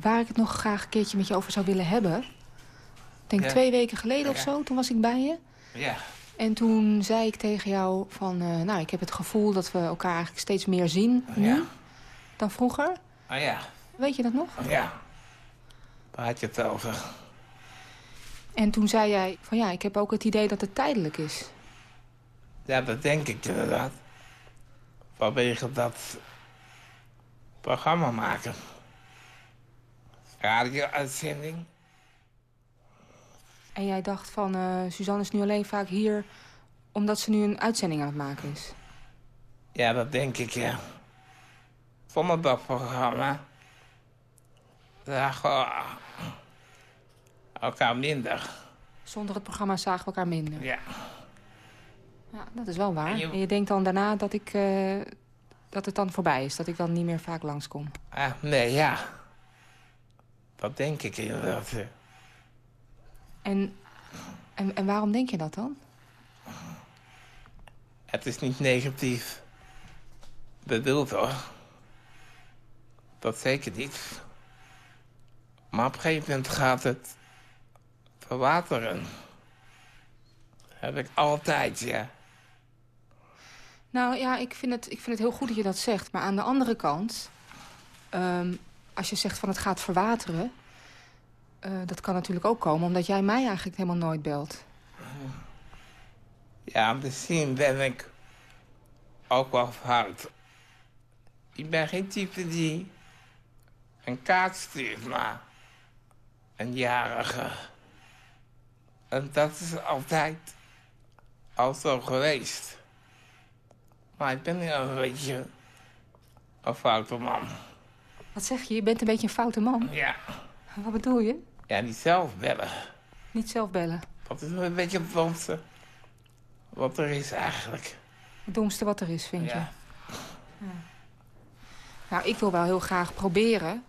Waar ik het nog graag een keertje met je over zou willen hebben... Ik denk Ja. twee weken geleden of zo, toen was ik bij je. ja. En toen zei ik tegen jou van... eh, nou, ik heb het gevoel dat we elkaar eigenlijk steeds meer zien nu dan vroeger. Oh ja, Weet je dat nog? ja. Waar had je het over? En toen zei jij van ja, ik heb ook het idee dat het tijdelijk is. Ja, dat denk ik inderdaad. Vanwege dat programma maken. Radio-uitzending. En jij dacht van eh, Suzanne is nu alleen vaak hier omdat ze nu een uitzending aan het maken is. Ja, dat denk ik, ja. zonder dat programma zagen we elkaar minder. Zonder het programma zagen we elkaar minder. Ja. Ja, dat is wel waar. En je- En je denkt dan daarna dat, ik, eh, dat het dan voorbij is. Dat ik dan niet meer vaak langskom. Ah, nee, ja. Dat denk ik inderdaad. En, en, en waarom denk je dat dan? Het is niet negatief bedoeld hoor. Dat zeker niet. Maar op een gegeven moment gaat het verwateren. Heb ik altijd, ja. Nou ja, ik vind, het, ik vind het heel goed dat je dat zegt. Maar aan de andere kant, ehm, als je zegt van het gaat verwateren... eh, dat kan natuurlijk ook komen omdat jij mij eigenlijk helemaal nooit belt. Ja, misschien ben ik ook wel fout. Ik ben geen type die een kaart stuurt, maar een jarige. En dat is altijd al zo geweest. Maar ik ben een beetje een foute man. Wat zeg je? Je bent een beetje een foute man. Ja. Wat bedoel je? Ja, niet zelf bellen. Niet zelf bellen. Dat is een beetje het domste wat er is eigenlijk. Het domste wat er is, vind je? Ja. Nou, ik wil wel heel graag proberen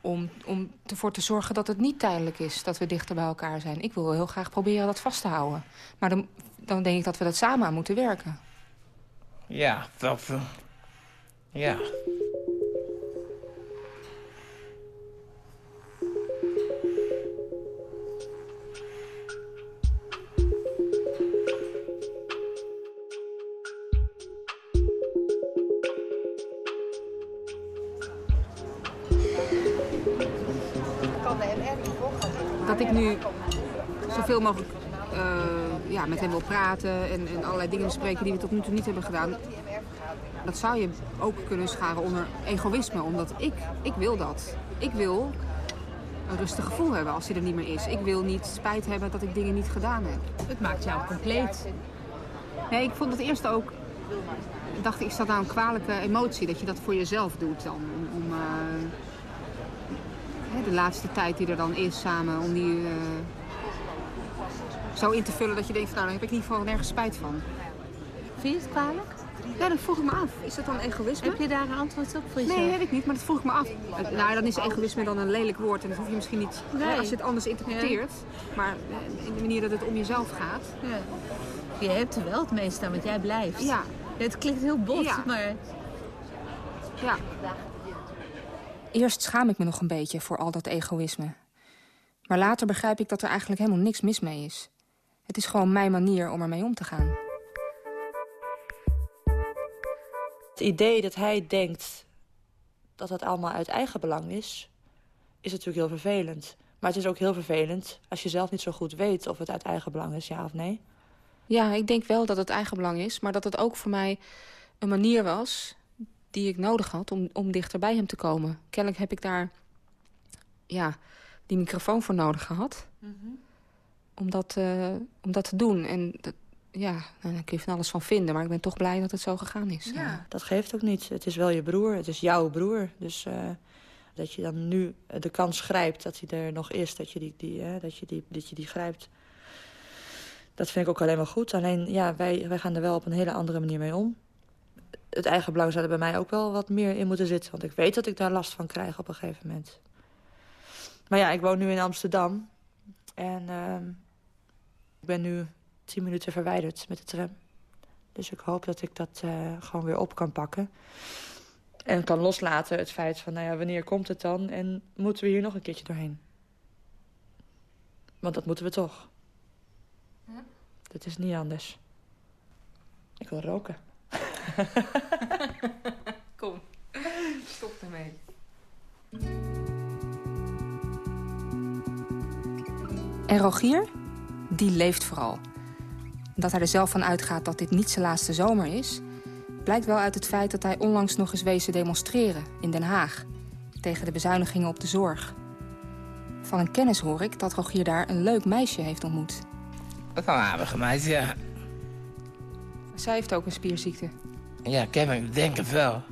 om, om ervoor te zorgen dat het niet tijdelijk is dat we dichter bij elkaar zijn. Ik wil heel graag proberen dat vast te houden. Maar dan, dan denk ik dat we dat samen aan moeten werken. Ja, dat... eh, ja. Zoveel mogelijk eh, ja, met hem wil praten en, en allerlei dingen bespreken die we tot nu toe niet hebben gedaan. Dat zou je ook kunnen scharen onder egoïsme, omdat ik, ik wil dat. Ik wil een rustig gevoel hebben als hij er niet meer is. Ik wil niet spijt hebben dat ik dingen niet gedaan heb. Het maakt jou compleet. Nee, ik vond het eerst ook. Dacht ik, is dat nou een kwalijke emotie dat je dat voor jezelf doet dan? Om, om, eh, de laatste tijd die er dan is samen, om die eh, zo in te vullen dat je denkt: van, nou, daar heb ik in ieder geval nergens spijt van. Vind je het kwalijk? Ja, dat vroeg ik me af. Is dat dan egoïsme? Heb je daar een antwoord op voor jezelf? Nee, weet ik niet, maar dat vroeg ik me af. Nou, dan is egoïsme dan een lelijk woord en dat hoef je misschien niet Nee. als je het anders interpreteert. Maar eh, in de manier dat het om jezelf gaat. Ja. Je hebt er wel het meest aan, want jij blijft. Ja. Het klinkt heel bot, Ja. maar... Ja. Eerst schaam ik me nog een beetje voor al dat egoïsme. Maar later begrijp ik dat er eigenlijk helemaal niks mis mee is. Het is gewoon mijn manier om ermee om te gaan. Het idee dat hij denkt dat het allemaal uit eigen belang is, is natuurlijk heel vervelend. Maar het is ook heel vervelend als je zelf niet zo goed weet of het uit eigen belang is, ja of nee. Ja, ik denk wel dat het eigenbelang is, maar dat het ook voor mij een manier was die ik nodig had om, om dichter bij hem te komen. Kennelijk heb ik daar ja, die microfoon voor nodig gehad om, dat, eh, om dat te doen. En dat, ja, nou, daar kun je van alles van vinden, maar ik ben toch blij dat het zo gegaan is. Ja. Dat geeft ook niet. Het is wel je broer, het is jouw broer. Dus eh, dat je dan nu de kans grijpt dat hij er nog is, dat je die, die, hè, dat je die, dat je die grijpt. Dat vind ik ook alleen maar goed. Alleen, ja, wij, wij gaan er wel op een hele andere manier mee om. Het eigen belang zou er bij mij ook wel wat meer in moeten zitten. Want ik weet dat ik daar last van krijg op een gegeven moment. Maar ja, ik woon nu in Amsterdam. En ehm, ik ben nu tien minuten verwijderd met de tram. Dus ik hoop dat ik dat eh, gewoon weer op kan pakken. En kan loslaten het feit van, nou ja, wanneer komt het dan? En moeten we hier nog een keertje doorheen? Want dat moeten we toch. Dat is niet anders. Ik wil roken. Kom, stop ermee. En Rogier, die leeft vooral. Dat hij er zelf van uitgaat dat dit niet zijn laatste zomer is... blijkt wel uit het feit dat hij onlangs nog eens wezen demonstreren in Den Haag... tegen de bezuinigingen op de zorg. Van een kennis hoor ik dat Rogier daar een leuk meisje heeft ontmoet. Dat is een aardige meid, ja. Zij heeft ook een spierziekte. Ja, Kevin, ik denk het wel.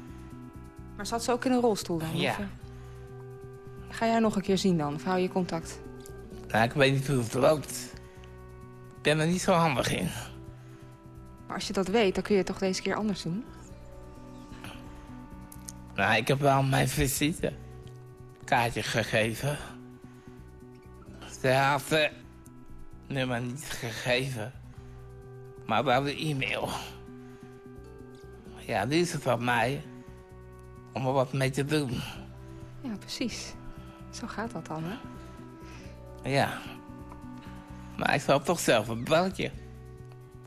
Maar zat ze ook in een rolstoel dan? Ja. Of, eh, Ga jij nog een keer zien dan? Of hou je contact? Nou, ik weet niet hoe het loopt. Ik ben er niet zo handig in. Maar als je dat weet, dan kun je het toch deze keer anders doen? Nou, ik heb wel mijn visite kaartje gegeven. Ze had het nummer niet gegeven. Maar wel de e-mail. Ja, nu is het aan mij om er wat mee te doen. Ja, precies. Zo gaat dat dan, hè? Ja. Maar ik zal toch zelf een belletje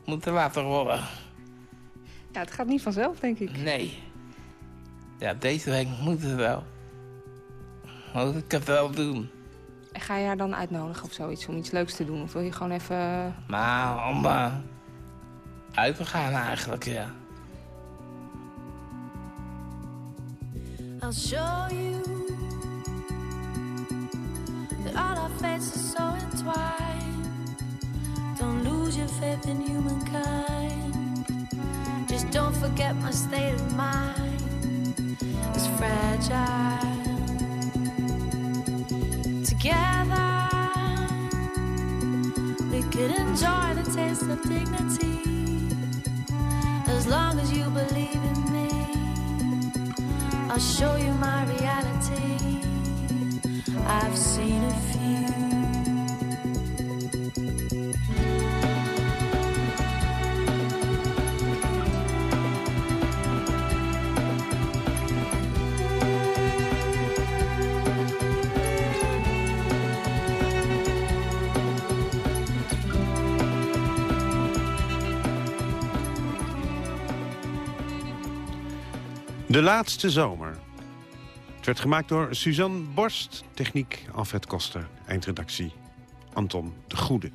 moeten laten horen. Ja, het gaat niet vanzelf, denk ik. Nee. Ja, deze week moet het wel. Moet ik het wel doen. En ga je haar dan uitnodigen of zoiets om iets leuks te doen? Of wil je gewoon even... Maar om eh, uit te gaan eigenlijk, ja. I'll show you that all our fates are so entwined. Don't lose your faith in humankind. Just don't forget my state of mind is fragile. Together, we could enjoy the taste of dignity as long as you believe in me. I'll show you my reality. I've seen a De laatste zomer. Het werd gemaakt door Suzanne Borst, techniek Alfred Koster, eindredactie Anton de Goede.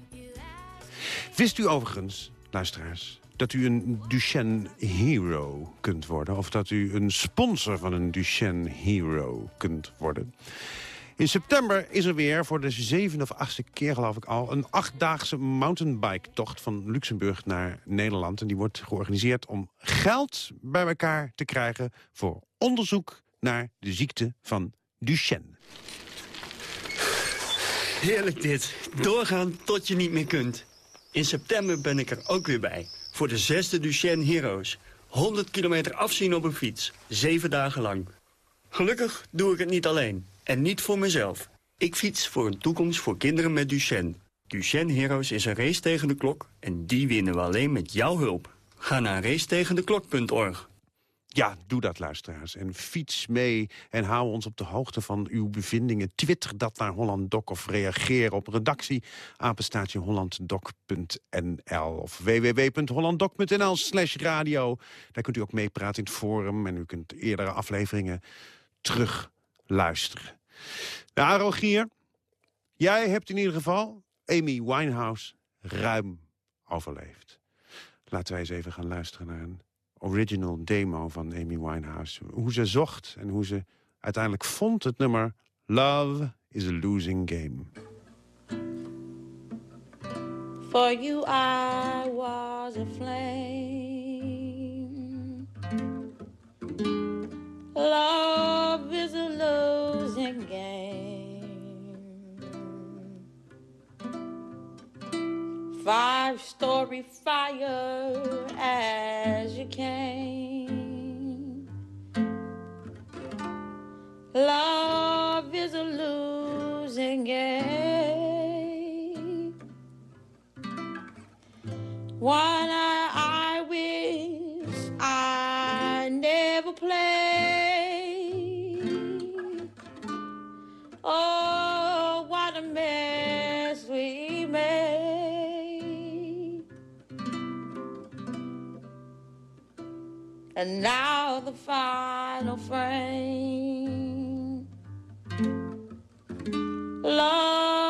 Wist u overigens, luisteraars, dat u een Duchenne Hero kunt worden? Of dat u een sponsor van een Duchenne Hero kunt worden? In september is er weer voor de zevende of achtste keer geloof ik al... een achtdaagse mountainbike-tocht van Luxemburg naar Nederland. En die wordt georganiseerd om geld bij elkaar te krijgen... voor onderzoek naar de ziekte van Duchenne. Heerlijk dit. Doorgaan tot je niet meer kunt. In september ben ik er ook weer bij. Voor de zesde Duchenne Heroes. 100 kilometer afzien op een fiets. Zeven dagen lang. Gelukkig doe ik het niet alleen. En niet voor mezelf. Ik fiets voor een toekomst voor kinderen met Duchenne. Duchenne Heroes is een race tegen de klok. En die winnen we alleen met jouw hulp. Ga naar racetegendeklok.org. Ja, doe dat, luisteraars. En fiets mee en hou ons op de hoogte van uw bevindingen. Twitter dat naar Holland Doc of reageer op redactie apenstaatje hollanddoc.nl of www.hollanddoc.nl slash radio. Daar kunt u ook meepraten in het forum en u kunt eerdere afleveringen terug luisteren. Ja, Rogier, jij hebt in ieder geval Amy Winehouse ruim overleefd. Laten wij eens even gaan luisteren naar een original demo van Amy Winehouse. Hoe ze zocht en hoe ze uiteindelijk vond het nummer Love is a Losing Game. For you I was a flame. Love losing game. Five story fire as you came. Love is a losing game. One I, I wish I never played. Oh, what a mess we made. And now the final frame. Love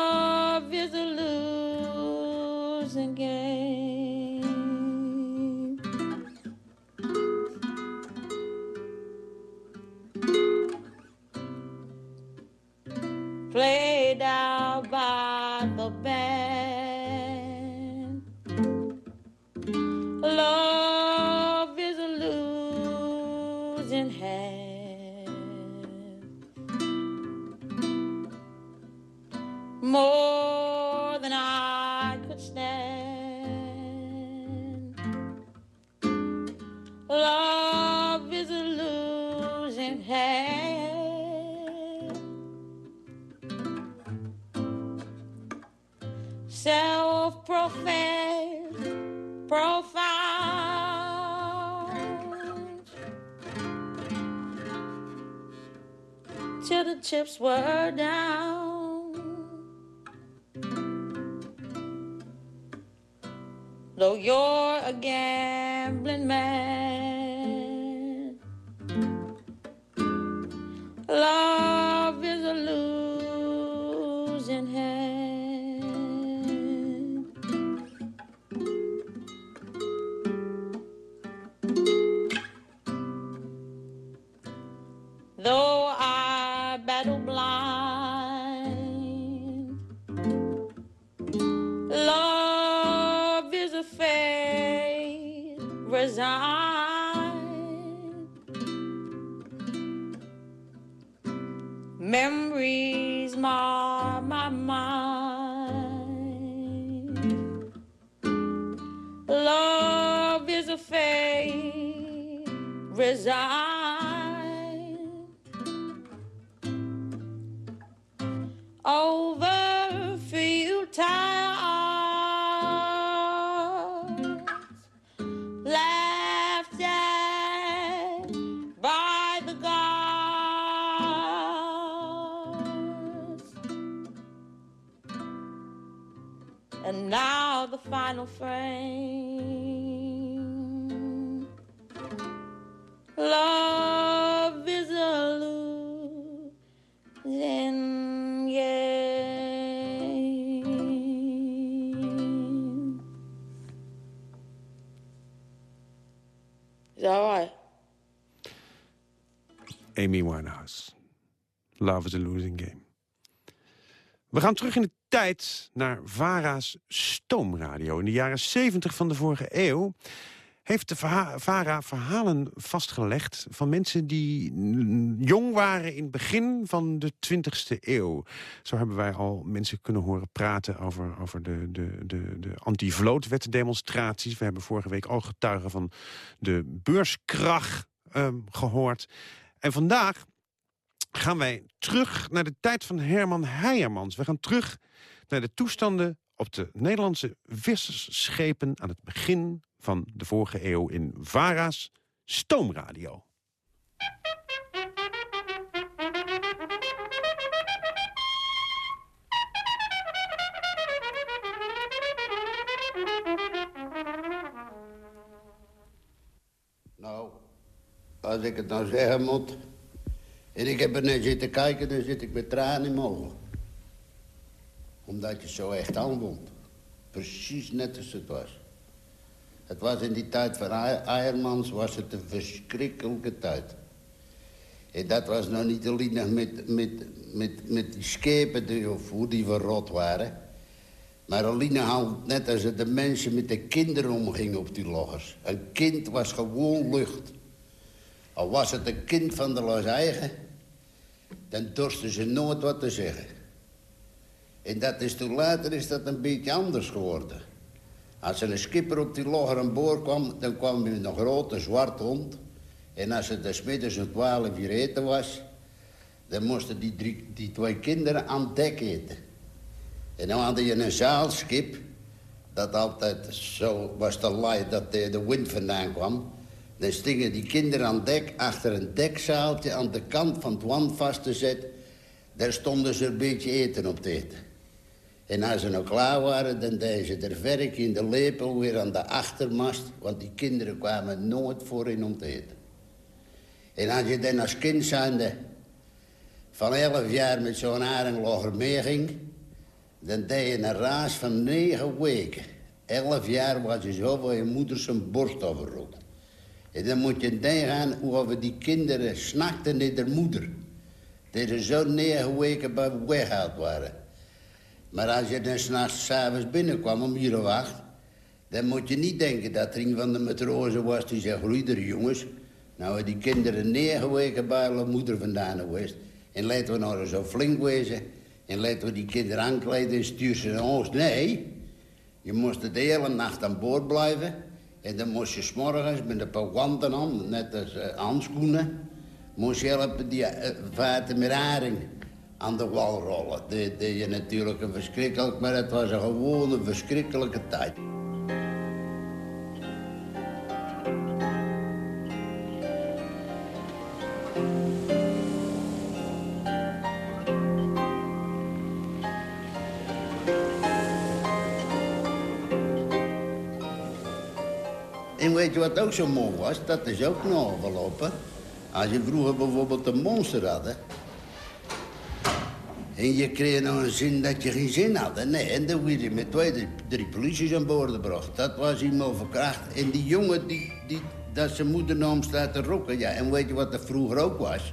by the band. Love is a losing hand. Chips were down. Though you're And now the final frame. Love is a losing game. Is that right? Amy Winehouse. Love is a losing game. We gaan terug in de tijd naar Vara's stoomradio. In de jaren 70 van de vorige eeuw heeft de Vara verhalen vastgelegd... van mensen die jong waren in het begin van de 20e eeuw. Zo hebben wij al mensen kunnen horen praten over, over de, de, de, de anti-vlootwetdemonstraties. We hebben vorige week al getuigen van de beurskrach ehm, gehoord. En vandaag gaan wij terug naar de tijd van Herman Heijermans. We gaan terug naar de toestanden op de Nederlandse vissersschepen... aan het begin van de vorige eeuw in Vara's stoomradio. Nou, als ik het nou zeggen moet... en ik heb er net zitten kijken, dan zit ik met tranen in mijn ogen. Omdat je zo echt aanvond. Precies net als het was. Het was in die tijd van Ei- Eiermans was het een verschrikkelijke tijd. En dat was nog niet alleen met, met, met, met die schepen die, of hoe die verrot waren. Maar alleen al net als het de mensen met de kinderen omgingen op die loggers. Een kind was gewoon lucht. Al was het een kind van de los eigen, dan dorsten ze nooit wat te zeggen. En dat is toen later is dat een beetje anders geworden. Als er een skipper op die logger aan boord kwam, dan kwam met een grote zwarte hond. En als het des middags om twaalf uur eten was, dan moesten die, drie, die twee kinderen aan dek eten. En dan had je een zaalschip, dat altijd zo was te laai dat de wind vandaan kwam. Dan stingen die kinderen aan dek, achter een dekzaaltje aan de kant van het wand vast te zetten. Daar stonden ze een beetje eten op te eten. En als ze nou klaar waren, dan deden ze er werk in de lepel weer aan de achtermast. Want die kinderen kwamen nooit voorin om te eten. En als je dan als kind van elf jaar met zo'n haringlogger meeging... dan deed je een raas van negen weken. Elf jaar was je zo je moeder zijn borst overrold. En dan moet je denken hoe die kinderen snakten naar de moeder. Dat ze zo negen weken bij weggehaald waren. Maar als je dan s'nachts s'avonds binnenkwam om uur of acht... dan moet je niet denken dat er een van de matrozen was die zei... Groeider jongens, nou die kinderen negen weken bij hun moeder vandaan geweest... en laten we nou zo flink wezen... en laten we die kinderen aankleden en stuur ze ons. Nee, je moest de hele nacht aan boord blijven... en dan moest je s'morgens met een paar wanten aan, net als eh, handschoenen... moest je helpen die uh, vaten met haring aan de wal rollen. Dat deed je natuurlijk een verschrikkelijk, maar het was een gewone verschrikkelijke tijd. En weet je wat ook zo mooi was? Dat is ook nog afgelopen. Als je vroeger bijvoorbeeld een monster had... en je kreeg nog een zin dat je geen zin had. Nee, en dan werd je met twee, drie, polities aan boord gebracht. Dat was iemand verkracht. En die jongen, die, die, dat zijn moeder nam staat te rokken. Ja, en weet je wat er vroeger ook was?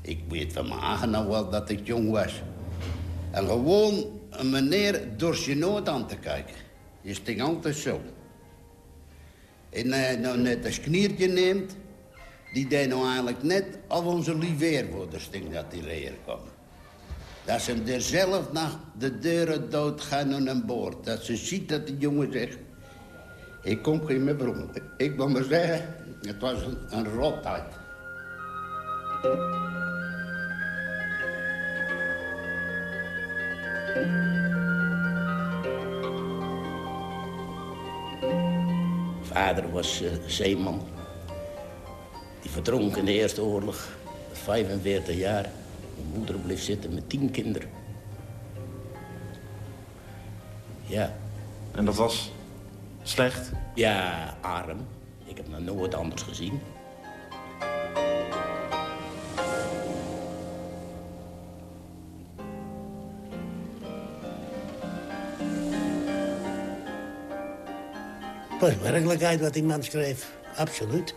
Ik weet van mijn eigen wel dat ik jong was. En gewoon een meneer door zijn nood aan te kijken. Je sting altijd zo. En hij nou net een kniertje neemt... die deed nou eigenlijk net of onze lieveerwoorders sting dat die reer komen. Dat ze er zelf naar de deuren dood gaan aan boord. Dat ze ziet dat die jongen zegt... Ik kom geen meer. Ik wil maar zeggen, het was een, een rottijd. Vader was eh, zeeman. Die verdronk in de Eerste Oorlog. 45 jaar. Mijn moeder bleef zitten met tien kinderen. Ja. En dat was slecht? Ja, arm. Ik heb nog nooit anders gezien. Was werkelijkheid wat die man schreef. Absoluut.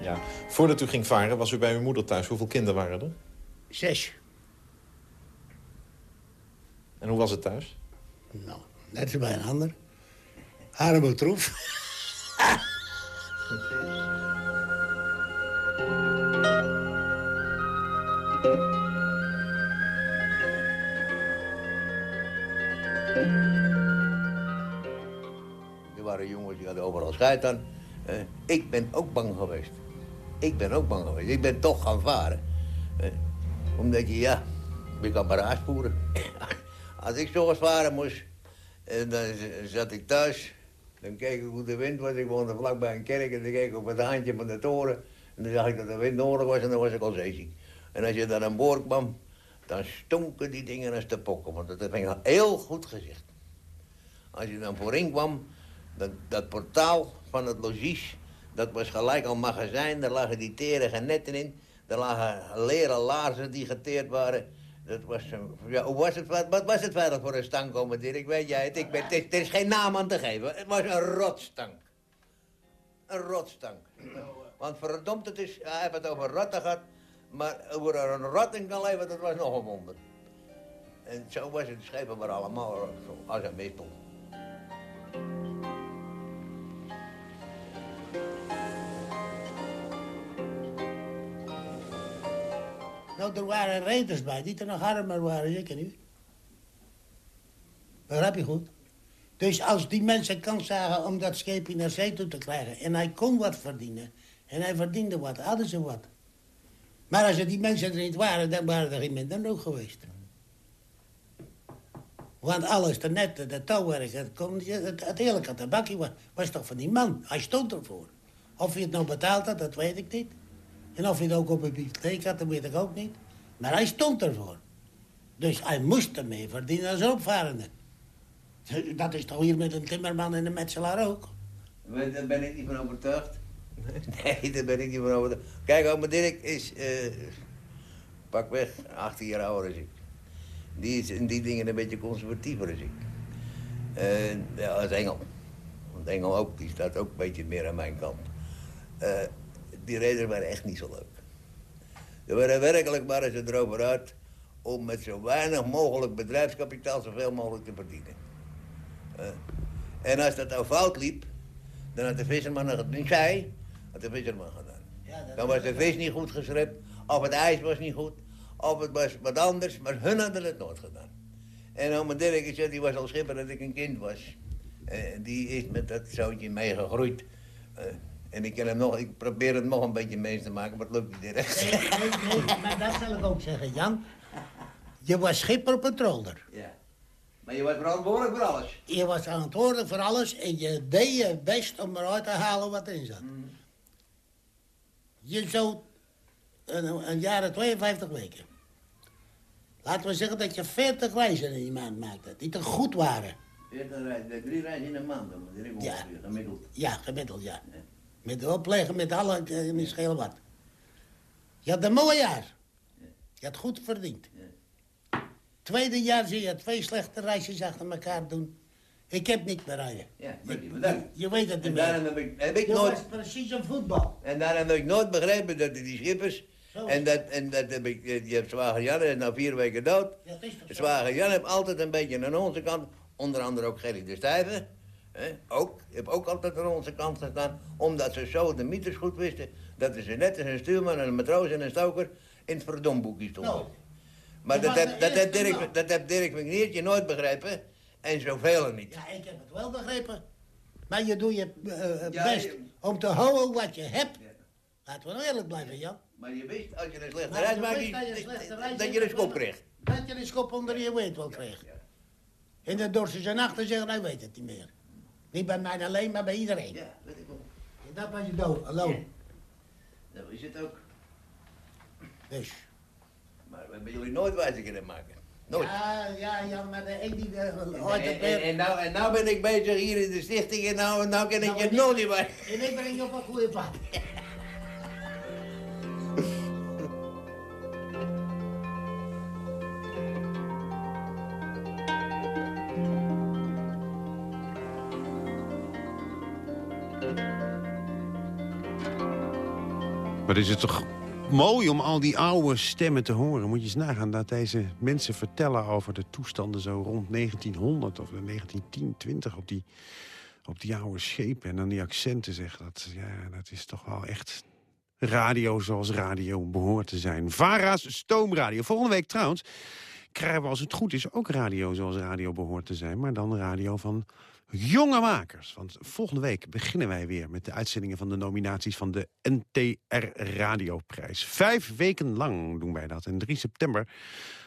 Ja. Voordat u ging varen, was u bij uw moeder thuis. Hoeveel kinderen waren er? Zes. En hoe was het thuis? Nou, net als bij een ander. Arme troef. Jongens die hadden overal scheid. Eh, ik ben ook bang geweest. Ik ben ook bang geweest. Ik ben toch gaan varen. Eh, omdat je, ja, je kan maar aanspoelen. Als ik zo varen moest, en dan zat ik thuis. Dan keek ik hoe de wind was. Ik woonde vlakbij een kerk en dan keek ik op het handje van de toren. En dan zag ik dat de wind nodig was en dan was ik al zeeziek. En als je dan aan boord kwam, dan stonken die dingen als de pokken. Want dat heb ik heel goed gezegd. Als je dan voorin kwam, dat, dat portaal van het logies, dat was gelijk al magazijn. Daar lagen die terige netten in. Daar lagen leren laarzen die geteerd waren. Dat was, eh, ja, hoe was het, wat, was het verder voor een stank, oma Dirk? Weet jij het? Ik ben, het is, er is geen naam aan te geven. Het was een rotstank. Een rotstank. Want verdomd, het is, hij heeft het over rotten gehad. Maar hoe er een rot in kan leven, dat was nog een wonder. En zo was het, schepen maar allemaal als een meestal. Nou, er waren reders bij die er nog armer waren, zeker nu. Begrijp je goed? Dus als die mensen kans zagen om dat scheepje naar zee toe te krijgen... en hij kon wat verdienen, en hij verdiende wat, hadden ze wat. Maar als er die mensen er niet waren, dan waren er geen minder nog geweest. Want alles, de netten, de touwwerk, het, het, het hele tabakje was, was toch van die man. Hij stond ervoor. Of hij het nou betaald had, dat weet ik niet. En of hij het ook op een bibliotheek had, dat weet ik ook niet. Maar hij stond ervoor. Dus hij moest ermee verdienen als opvarende. Dat is toch hier met een timmerman en een metselaar ook? Maar Daar ben ik niet van overtuigd. Nee, daar ben ik niet van overtuigd. Kijk, oma Dirk is eh pakweg 18 jaar ouder dan ik. Die is in die dingen een beetje conservatiever dan ik. En ja, als Engel. Want Engel ook, die staat ook een beetje meer aan mijn kant. Eh, die redenen waren echt niet zo leuk. Ze waren werkelijk waren ze erover uit om met zo weinig mogelijk bedrijfskapitaal zoveel mogelijk te verdienen. Eh, en als dat nou fout liep, dan had de visserman het niet zij, had de visserman gedaan. dan was de vis niet goed geschrept, of het ijs was niet goed, of het was wat anders, maar hun hadden het nooit gedaan. En oma Dirk die was al schipper dat ik een kind was. Eh, die is met dat zoutje meegegroeid. Eh, En ik, kan hem nog, ik probeer het nog een beetje meest te maken, maar het lukt niet direct. Nee, nee, nee, maar dat zal ik ook zeggen, Jan. Je was schipper op een trolder. Ja. Maar je was verantwoordelijk voor alles. Je was verantwoordelijk voor alles en je deed je best om eruit te halen wat erin zat. Mm. Je zou een, een jaar en 52 weken. Laten we zeggen dat je 40 reizen in die maand maakte, die te goed waren. 40 reizen, drie reizen in een maand, dan Ja. ongeveer, gemiddeld. Ja, gemiddeld, ja. Met de opleggen, met alle, eh, niet schelen wat. Je had een mooi jaar. Je had goed verdiend. Tweede jaar zie je twee slechte reisjes achter elkaar doen. Ik heb niet meer rijden. Ja, weet je, bedankt. Je weet het niet En meer. daarom heb ik, heb ik Je nooit... was precies een voetbal. En daarom heb ik nooit begrepen dat die schippers... Zo. En dat, en dat heb ik... eh, Je hebt zwager Jan, is nou vier weken dood. Ja? Zwager Jan heeft altijd een beetje aan onze kant... Onder andere ook Gerry de Stijve. Ook, heb ook altijd aan onze kant gestaan. Omdat ze zo de mythes goed wisten. Dat ze net als een stuurman, en een matroos en een stoker... in het verdomboekje stonden. Nou, maar dat, heb, de dat, Dirk, man. dat heeft Dirk McNeertje nooit begrepen. En zoveel niet. Ja, ik heb het wel begrepen. Maar je doet je eh, eh, Ja, best je- om te houden wat je hebt. Laten we nou eerlijk blijven, Jan. Maar je wist, als je een slechte Maar reis je maakt, dat je een dat- slechte dat- reis dat hebt, je een schop kreeg. Dat je een schop onder je weet wel kreeg. En dan door ze zijn achter zeggen, hij weet het niet meer. Niet bij mij alleen, maar bij iedereen. Ja, weet ik wel. En dat was je dood, alone. Dat is het ook. Dus. Maar we hebben jullie nooit wijzer kunnen maken. Nooit. Ja, ja, ja, maar de een die de, En, ooit en, het en, en nou, en nou ben ik bezig hier in de stichting en nou, nou ken ik Nou, je ik- niet. En ik breng je op een goede pad. Wat is het toch mooi om al die oude stemmen te horen. Moet je eens nagaan dat deze mensen vertellen over de toestanden zo rond 1900 of 1910, 20 op die, op die oude schepen. En dan die accenten zeggen. Dat, ja, dat is toch wel echt radio zoals radio behoort te zijn. Vara's Stoomradio. Volgende week trouwens krijgen we als het goed is ook radio zoals radio behoort te zijn. Maar dan radio van jonge makers. Want volgende week beginnen wij weer met de uitzendingen van de nominaties van de NTR Radioprijs. Vijf weken lang doen wij dat. En 3 september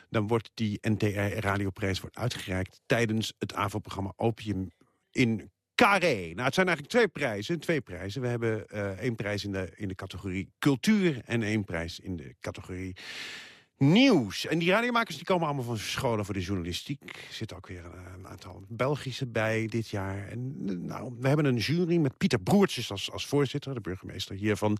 dan wordt die NTR Radioprijs wordt uitgereikt tijdens het AVO-programma Opium in Carré. Nou, het zijn eigenlijk twee prijzen. Twee prijzen. We hebben eh, één prijs in de, in de categorie cultuur en één prijs in de categorie nieuws. En die radiomakers die komen allemaal van scholen voor de journalistiek. Er zitten ook weer een, aantal Belgische bij dit jaar. En nou, we hebben een jury met Pieter Broertjes als, als voorzitter, de burgemeester hier van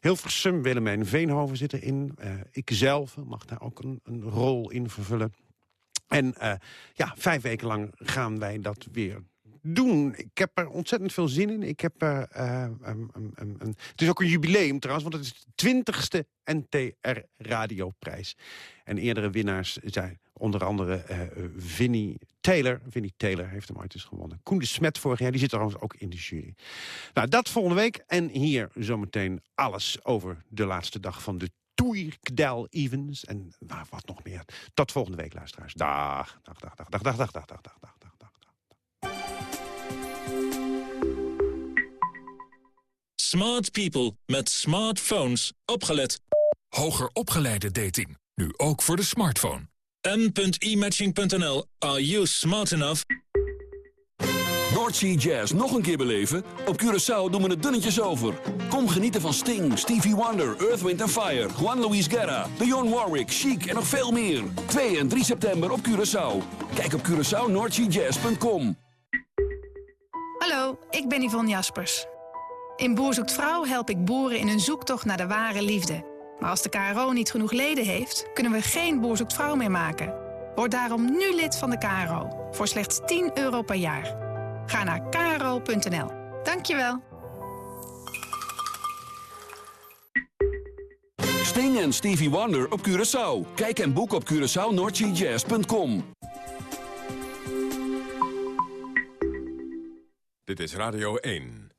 Hilversum. Willemijn Veenhoven zit erin. Eh ik zelf mag daar ook een, een rol in vervullen. En eh, ja, vijf weken lang gaan wij dat weer doen. Ik heb er ontzettend veel zin in. Ik heb, um, het is ook een jubileum trouwens, want het is de twintigste NTR Radioprijs. En eerdere winnaars zijn onder andere eh Vinnie Taylor. Vinnie Taylor heeft hem ooit eens gewonnen. Koen de Smet vorig jaar, die zit trouwens ook in de jury. Nou, dat volgende week. En hier zometeen alles over de laatste dag van de Tour Kdel Evans. En nou, wat nog meer. Tot volgende week, luisteraars. Dag, dag, dag, dag, dag, dag, dag, dag, dag, dag, Smart people met smartphones. Opgelet. Hoger opgeleide dating. Nu ook voor de smartphone. m.imatching.nl. Are you smart enough? Noordsea Jazz nog een keer beleven? Op Curaçao doen we het dunnetjes over. Kom genieten van Sting, Stevie Wonder, Earth, Wind Fire... Juan Luis Guerra, Dionne Warwick, Chic en nog veel meer. 2 en 3 september op Curaçao. Kijk op CuraçaoNoordseaJazz.com. Hallo, ik ben Yvonne Jaspers. In Boer zoekt Vrouw help ik boeren in hun zoektocht naar de ware liefde. Maar als de KRO niet genoeg leden heeft, kunnen we geen Boer zoekt Vrouw meer maken. Word daarom nu lid van de KRO, voor slechts 10 euro per jaar. Ga naar kro.nl. Dankjewel. Sting en Stevie Wonder op Curaçao. Kijk en boek op CuraçaoNoordseaJazz.com. Dit is Radio 1.